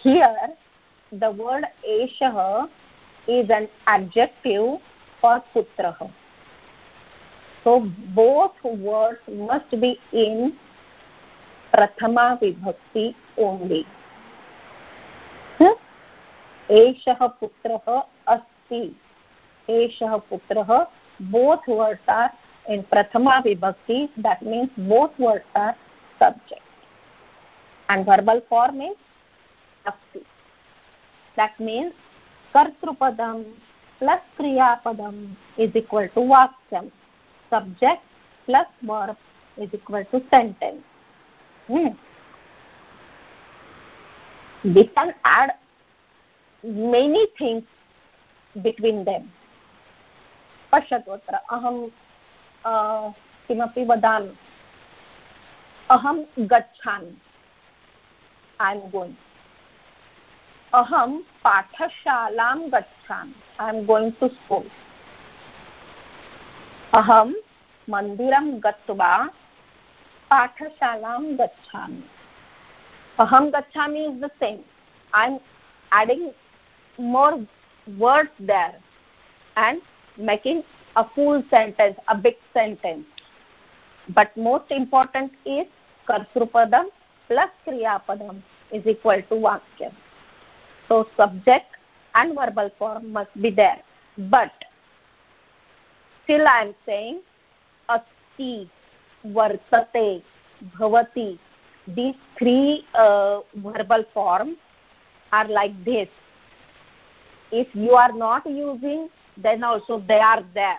here the word eshah is an adjective for putrah so both words must be in prathama vibhakti only एषः पुत्रः अस्ति एषः पुत्रः both words are in prathama vibhakti that means both words are subject and verbal form is अस्ति that means कर्तृपदं plus क्रियापदम् is equal to वाक्यं। Subject plus verb is equal to sentence we can add many things between them पश्यतु अत्र अहं किमपि वदामि। अहं गच्छामि। ऐ एम् गोयिङ्ग् अहं पाठशालां गच्छामि I am going to school अहं मन्दिरं गत्वा पाठशालां गच्छामि अहं गच्छामि is the same I am adding more words there and making a full sentence, a big sentence. But most important is Kartrupadam plus Kriyapadam is equal to Vakya. So subject and verbal form must be there. But still I am saying Asti, Vartate, Bhavati. These three uh, verbal forms are like this if you are not using then also they are there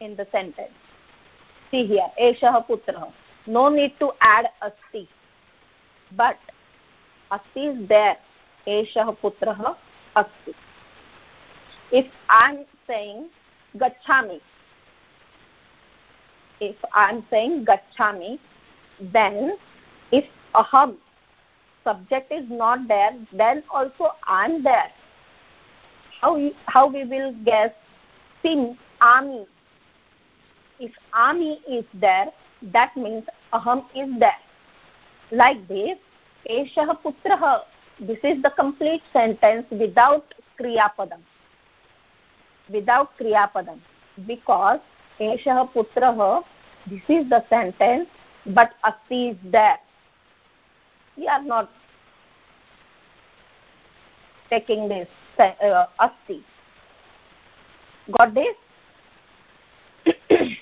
in the sentence see here eshah putrah no need to add asti but asti is there eshah putrah asti if i am saying gachami if i am saying gachami then if aham subject is not there then also i am there how we, how we will guess sim ami if ami is there that means aham is there like this eshah putrah this is the complete sentence without kriya padam without kriya padam because eshah putrah this is the sentence but asti is there. We are not taking this uh, asti. Got this?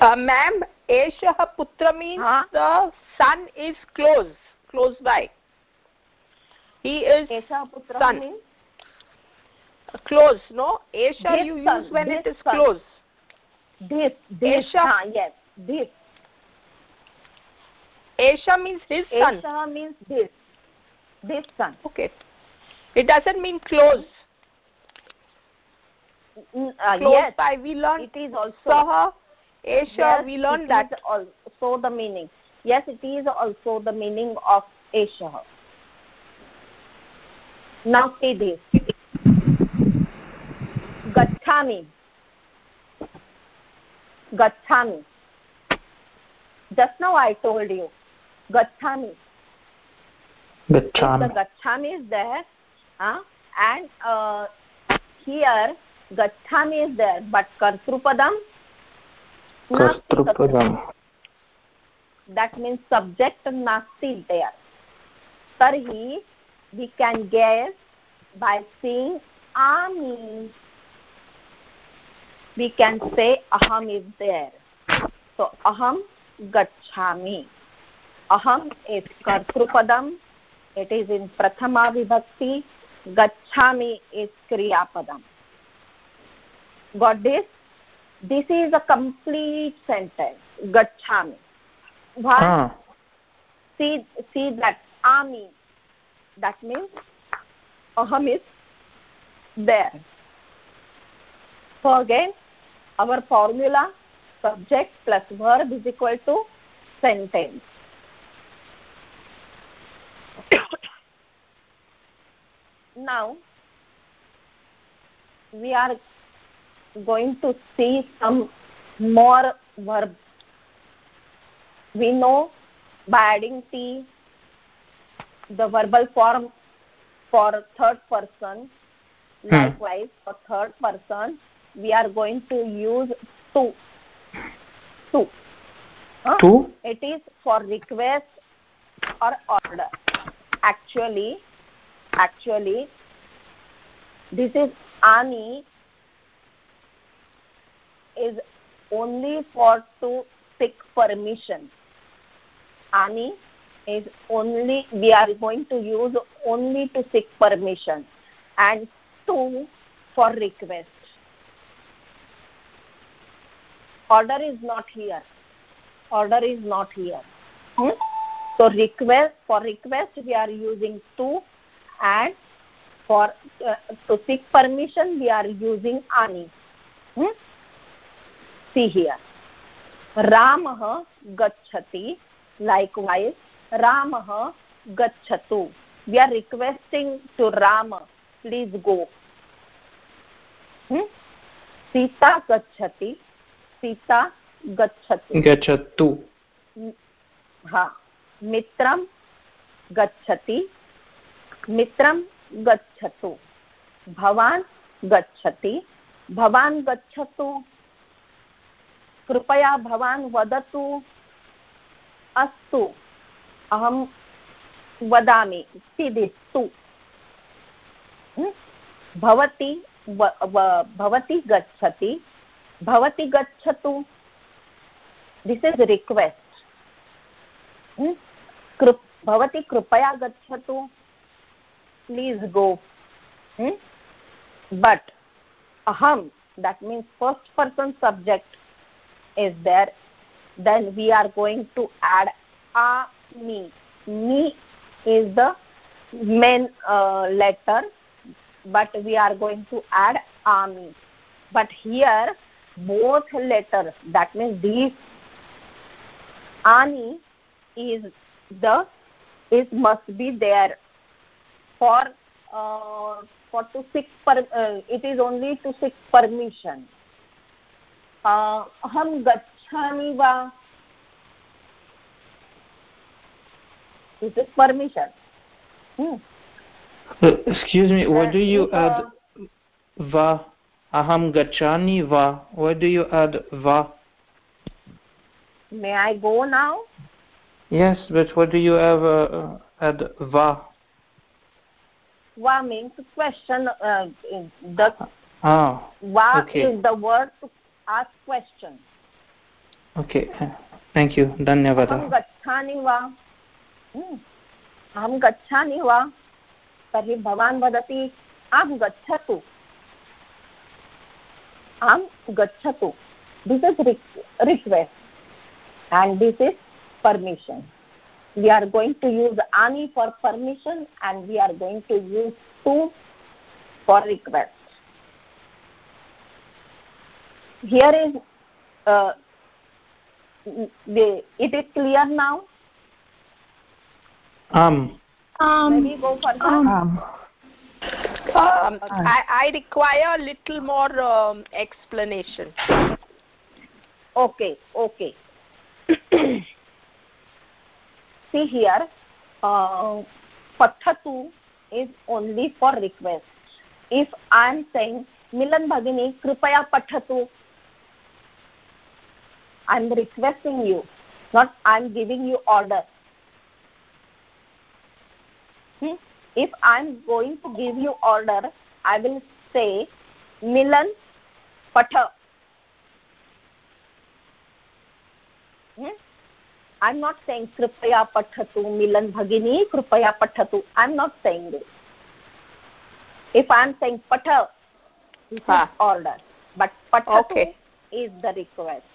Uh, ma'am eshah putra means huh? the sun is close close by he is son. means? Close no? Esha this you son, use when it is son. close. This this esha ah, yes this esha means his son. Esha means this this son. Okay. It doesn't mean close. Uh, close yes. by we learn it is also. saha esha yes, we learn it that is also the meaning. Yes it is also the meaning of esha नास्ति देश गच्छामि। गच्छामि। Just no I told you गच्छामि। गच्छामि। Is there and here गच्छामि is there but कर्तृपदम कर्तृपदम that means subject नास्ति देयर तर्हि we can guess by seeing ami we can say aham is there so aham gachami aham is kartrupadam it is in prathama vibhakti gachami is kriya padam got this this is a complete sentence gachami why ah. see see that ami that means aham is there. So again our formula subject plus verb is equal to sentence. Now we are going to see some more verbs. We know by adding t the verbal form for third person Hmm. likewise for third person we are going to use to. To. Huh? to? It is for request or order. Actually actually this is ani is only for to seek permission. Ani is only we are going to use only to seek permission and to for request. Order is not here. Order is not here. Hmm? so request for request we are using to and for uh, to seek permission we are using ani. Hmm? see here. Ramah gachati likewise gachatu we are requesting to rama please go. Hmm? Sita गच्छति सीता गच्छतु। गच्छतु। हा मित्रं गच्छति मित्रं गच्छतु। भवान् गच्छति भवान् गच्छतु। कृपया भवान् वदतु। अस्तु। अहं वदामि सिदित्तु भवती भवती गच्छति। भवती गच्छतु। दिस् इस् रिक्वेस्ट् कृप्, भवती कृपया गच्छतु। प्लीस् गो बट् अहं that means first person subject is there then we are going to add a me. Me is the main uh, letter but we are going to add ami but here both letters that means these ani is the is must be there for uh, for to seek per, uh, it is only to seek permission. Uh, aham gachhami va this is permission. Hmm. Uh, excuse me what do you add va aham gachani va? Why do you add va? May i go now? Yes but what do you have uh, add va? Va means question uh, the ah va okay. is the word to ask question. Okay thank you. Dhanyavadah aham gachhani va अहम गच्छा नहीं हुआ तभी भगवान बदती गच्छतु। आम गच्छतु। This is request and this is permission we are going to use आनी for permission and we are going to use to for request here is it is clear now um um maybe go for um, um, I, I require a little more um, explanation. Okay okay. See here uh, pathatu is only for request. If i am saying milan bhagini kripaya pathatu i am requesting you not i am giving you order hmm? if i am going to give you order i will say milan patha hmm? i'm not saying kripaya pathatu milan bhagini kripaya pathatu i'm not saying this if i'm saying patha this is order but pathatu okay. is the request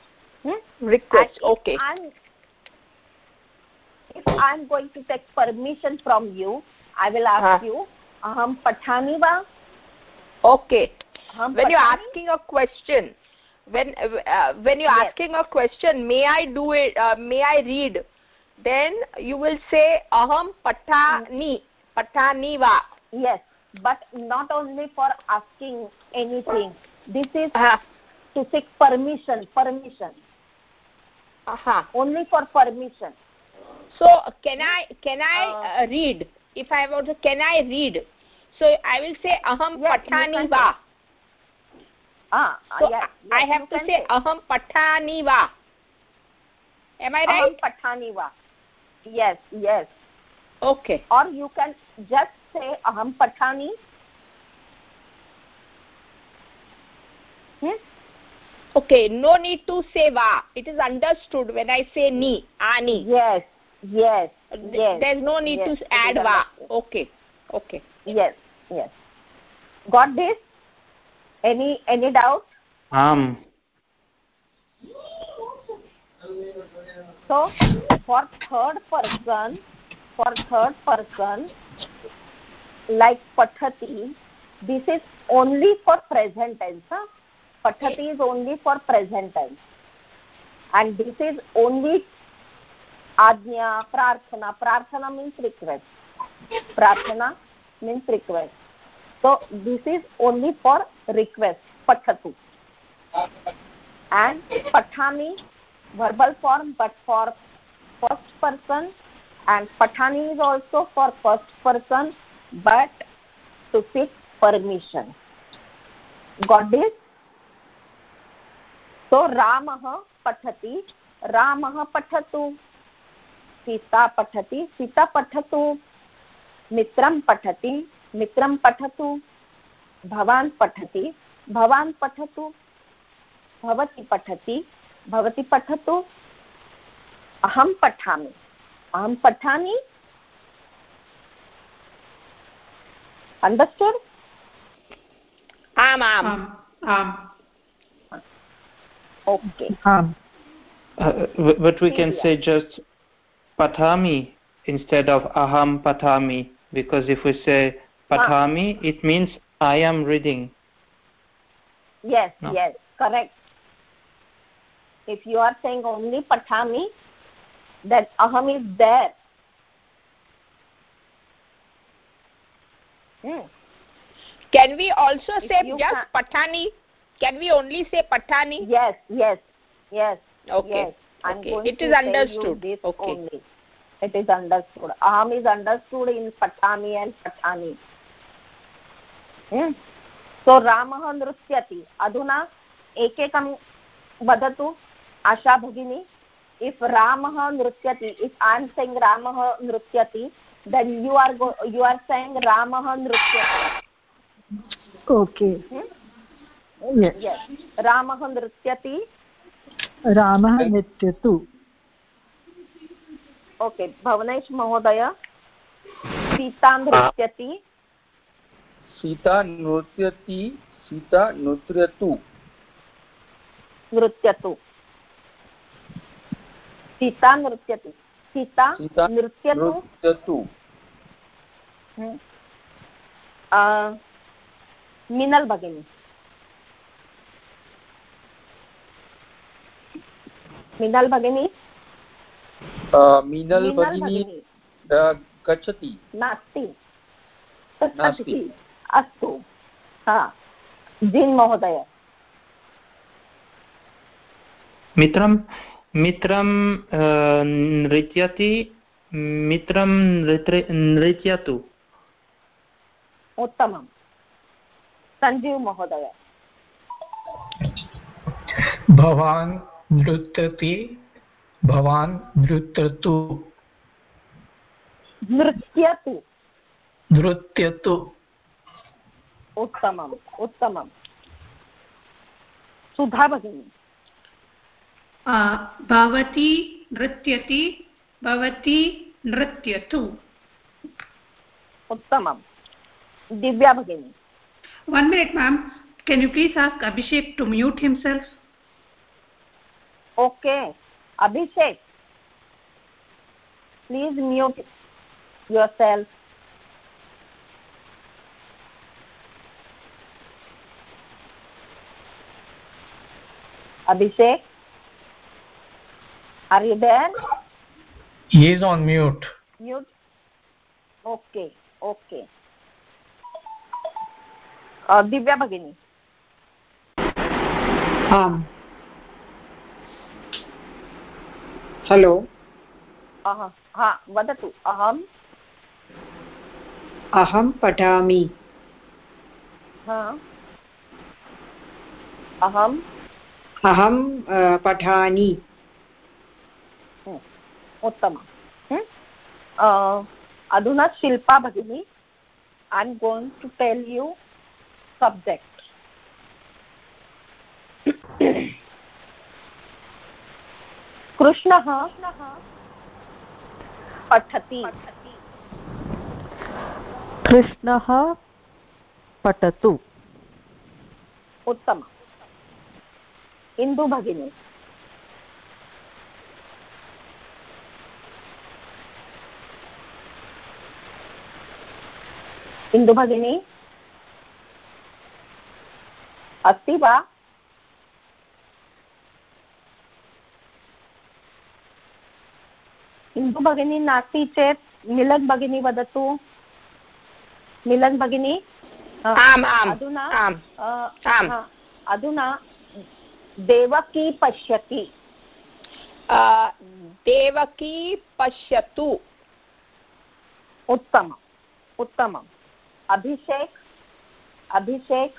hmm? request okay I'm, if i'm going to take permission from you i will ask huh. you aham pathami va okay. when you're asking a question when uh, when you're yes. asking a question may i do it uh, may i read? Then you will say aham patani patani va yes but not only for asking anything. This is uh, to seek permission permission. uh-huh. only for permission. So can i can i uh, read if i want to can i read? So i will say aham yes, patani va. Ah so yes, yes, i have to say, say. Aham patani va. Am i right? aham patani va. Yes yes. Okay. Or you can just say aham patani hmm? okay no need to say va. It is understood when i say ni ani. Yes yes yes. there's no need yes, to add va okay. Okay. Yes. Yes. Got this? Any any doubt um. So for third person for third person like pathati this is only for present tense huh? pathati is only for present tense. And this is only आज्ञा, प्रार्थना प्रार्थना means request प्रार्थना means request तो this is only for request पठतु। And पठामी verbal form but for first person and Pathani is also for first person but to seek permission god is so Ram पठती। Ram पठतु। सीता पठति सीता पठतु मित्रं पठति मित्रं पठतु भवान् पठति भवान् पठतु भवती पठति भवती पठतु अहं पठामि। अहं पठामि। Understood? आम् आम् आम्। Okay. Um. uh, but we can say just patami instead of aham patami because if we say patami ah. it means i am reading yes no. yes correct if you are saying only patami that aham is there hmm. can we also if say just can... patani can we only say patani yes yes yes okay yes. Okay it is understood this okay only. it is understood aham is understood in patami and patani hmm? so ramah nrutyati adhuna ekekam vadatu asha bhagini if ramah nrutyati if i am saying ramah nrutyati then you are go, you are saying ramah nrutyati okay hmm? yes yes ramah nrutyati ramah nrityatu okay Bhavnesh महोदय सीता नृत्यति। सीता नृत्यति सीता नृत्यतु। नृत्यतु। सीता नृत्यति। सीता नृत्यतु। नृत्यतु। मिनल भगिनी। मिनल भगिनी? मीनल् भगिनी गच्छति। नास्ति। नास्ति। अस्तु। हा। जिन् महोदय। मित्रं मित्रं नृत्यति मित्रं नृत्यतु। उत्तमं सञ्जीव महोदय। भवान् नृत्यति भवान् नृत्यतु। नृत्यतु। नृत्यतु। उत्तमम् उत्तमं सुधा भगिनी। भवती नृत्यति भवती नृत्यतु। उत्तमं दिव्या भगिनी। One minute ma'am. Can you please ask abhishek to mute himself? Okay Abhishek, please mute yourself. Abhishek, are you there? He is on mute. Mute? Okay, okay. Uh, Divya Bhagini. Um. Hello हा वदतु अहम् अहं पठामि। अहम् अहं? पठामि। उत्तमम्। अधुना शिल्पा भगिनी I am going to tell you subject कृष्णः पठति। कृष्णः पठतु। उत्तम इन्दु भगिनी। इन्दु भगिनी। अस्ति वा? इन्दु भगिनी नास्ति चेत् मिलन् भगिनी वदतु। मिलन् भगिनी? अधुना अधुना देवकी पश्यति। देवकी पश्यतु। उत्तमम् उत्तमम्। अभिषेक् अभिषेक्।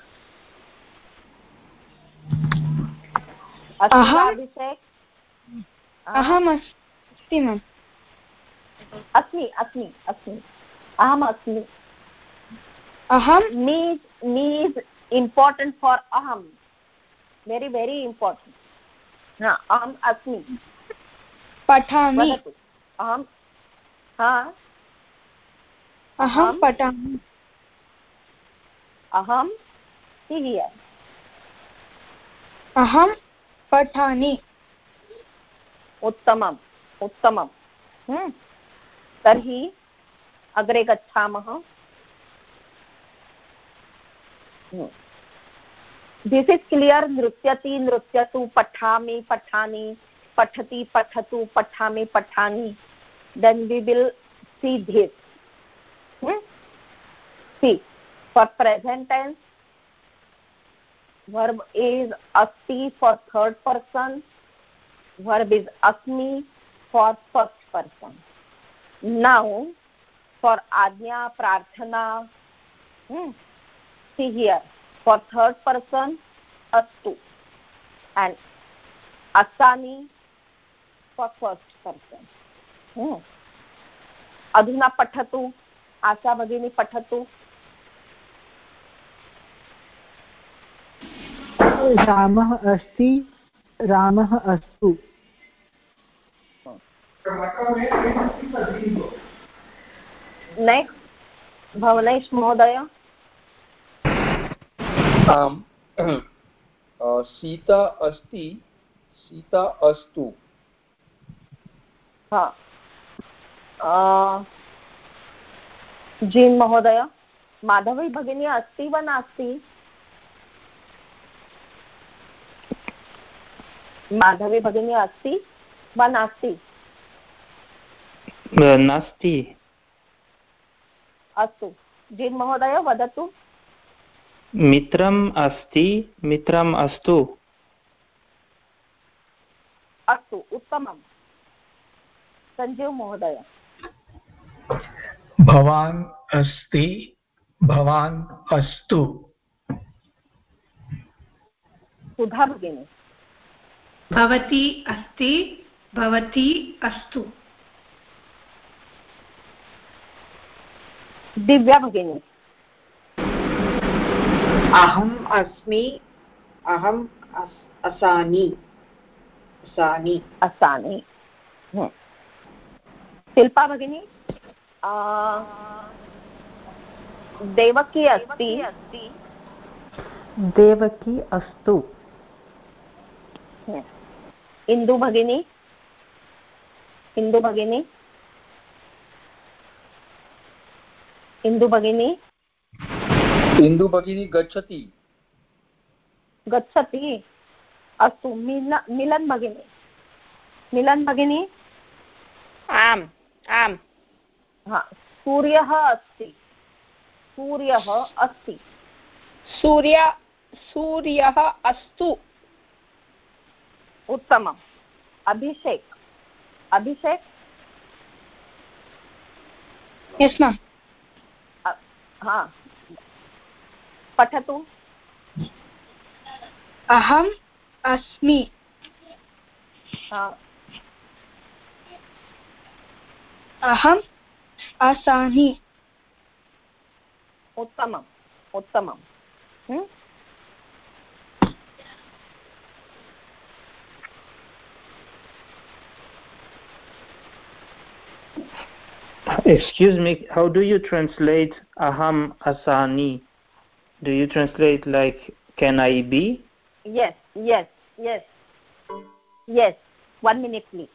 अभिषेक्। अहमस्ति मम्। अस्मि अस्मि अस्मि। अहम् अस्मि। अहं? मीस् मीस् इम्पार्टेण्ट् फार् अहं वेरि वेरि इम्पार्टेण्ट् अहम् अस्मि। पठामि। अहं हा? अहं पठामि। अहं हियर् अहं पठामि। उत्तमम् उत्तमम्। हम्म। तर्हि अग्रे गच्छामः। दिस् क्लियर नृत्य नृत्य तो पठा पठा पठती, पठत पठा पठा then we will see this see for present tense verb is अस्ति for third person verb is अस्मि for first person now for ajna prarthana hmm, see here for third person astu and asani for first person hmm. अधुना पठतु आशा भगिनी पठतु रामः अस्ति रामः अस्तु नेक्स्ट् भवनेश महोदय। आम् सीता अस्ति सीता अस्तु। हा। जीन् महोदय माधवी भगिनी अस्ति वा नास्ति? माधवी भगिनी अस्ति वा नास्ति? नास्ति। अस्तु। जिन् महोदय वदतु। मित्रम् अस्ति मित्रम् अस्तु। अस्तु उत्तमं सञ्जीव महोदय भवान् अस्ति भवान् अस्तु। सुधा भगिनी। भवती अस्ति भवती अस्तु। दिव्या भगिनी अहम् अस्मि अहम् असानि। असानि। असानि। शिल्पा भगिनी देवकी अस्ति। देवकी अस्तु। इन्दु भगिनी इन्दु भगिनी। इन्दु भगिनी इन्दु भगिनी गच्छति। गच्छति। अस्तु मिल मिलन् भगिनी मिलन् भगिनी आम् आम्। हा सूर्यः अस्ति। सूर्यः अस्ति। सूर्य सूर्यः अस्तु। उत्तमम्। अभिषेक। अभिषेक? यस् मैम् हा। पठतु। अहम् अस्मि। अहम् असामि। उत्तमम्। उत्तमम्। Excuse me, how do you translate aham asani? Do you translate like can I be? Yes, yes, yes. Yes. One minute please.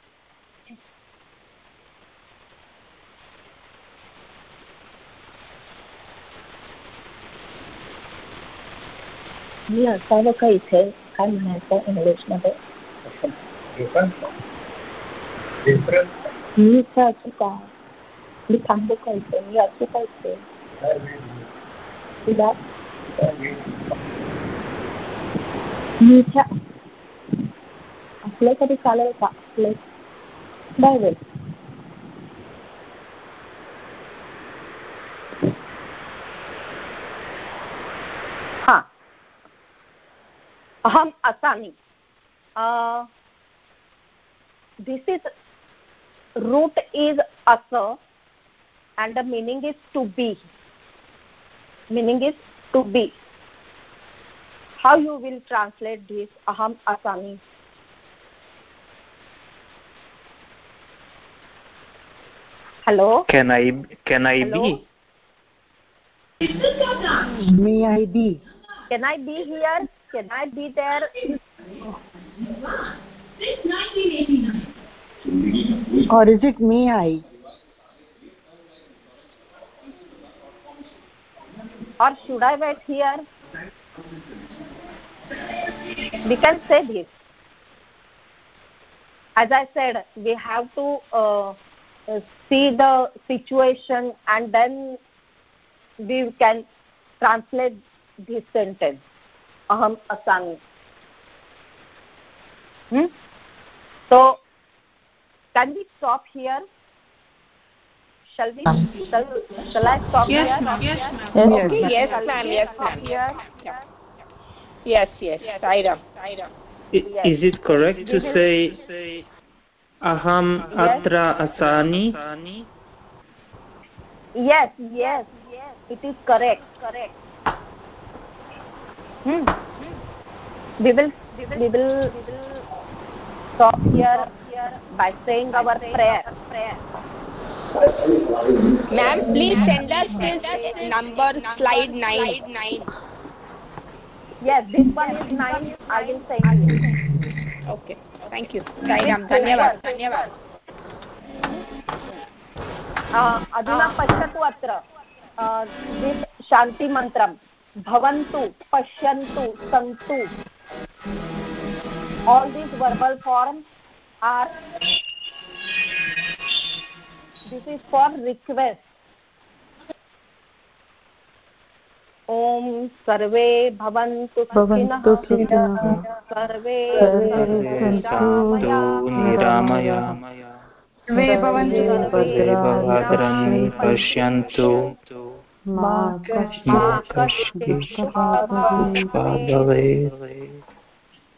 Yeah, Savaka is here. I'm here for English mother. Different. Different. Mm-hmm. Different. मी थांबू का मी असू का तुला मी इथे असलं चालेल का bye well हा अहम असामि this is root is asa and the meaning is to be. Meaning is to be. How you will translate this aham asami? Hello? Can i can i hello? be? May i be? Can i be here? Can i be there? Or is it may i or should i wait here? We can say this. As i said we have to uh, see the situation and then we can translate this sentence. Aham asami hmm? so can we stop here shall we? Shall, shall i stop yes here? ma'am. Yes ma'am. Yes, okay ma'am. yes ma'am. yes ma'am. Here yes yes. Sairam I- Is it correct to say aham atra asani? yes yes. It is correct correct. Hmm. we will we will stop here by saying our prayer ma'am please send us this number slide 9 yes this one is nine i will send you okay thank you sairam dhanyawad dhanyawad अधुना पश्यतु अत्र शान्तिमन्त्रं भवन्तु पश्यन्तु सन्तु all these verbal forms are this is for request. ॐ सर्वे भवन्तु सर्वे सर्वे सन्तु सन्तु निरामया निरामया सर्वे भवन्तु सर्वे भद्राणि पश्यन्तु मा मा भवेत्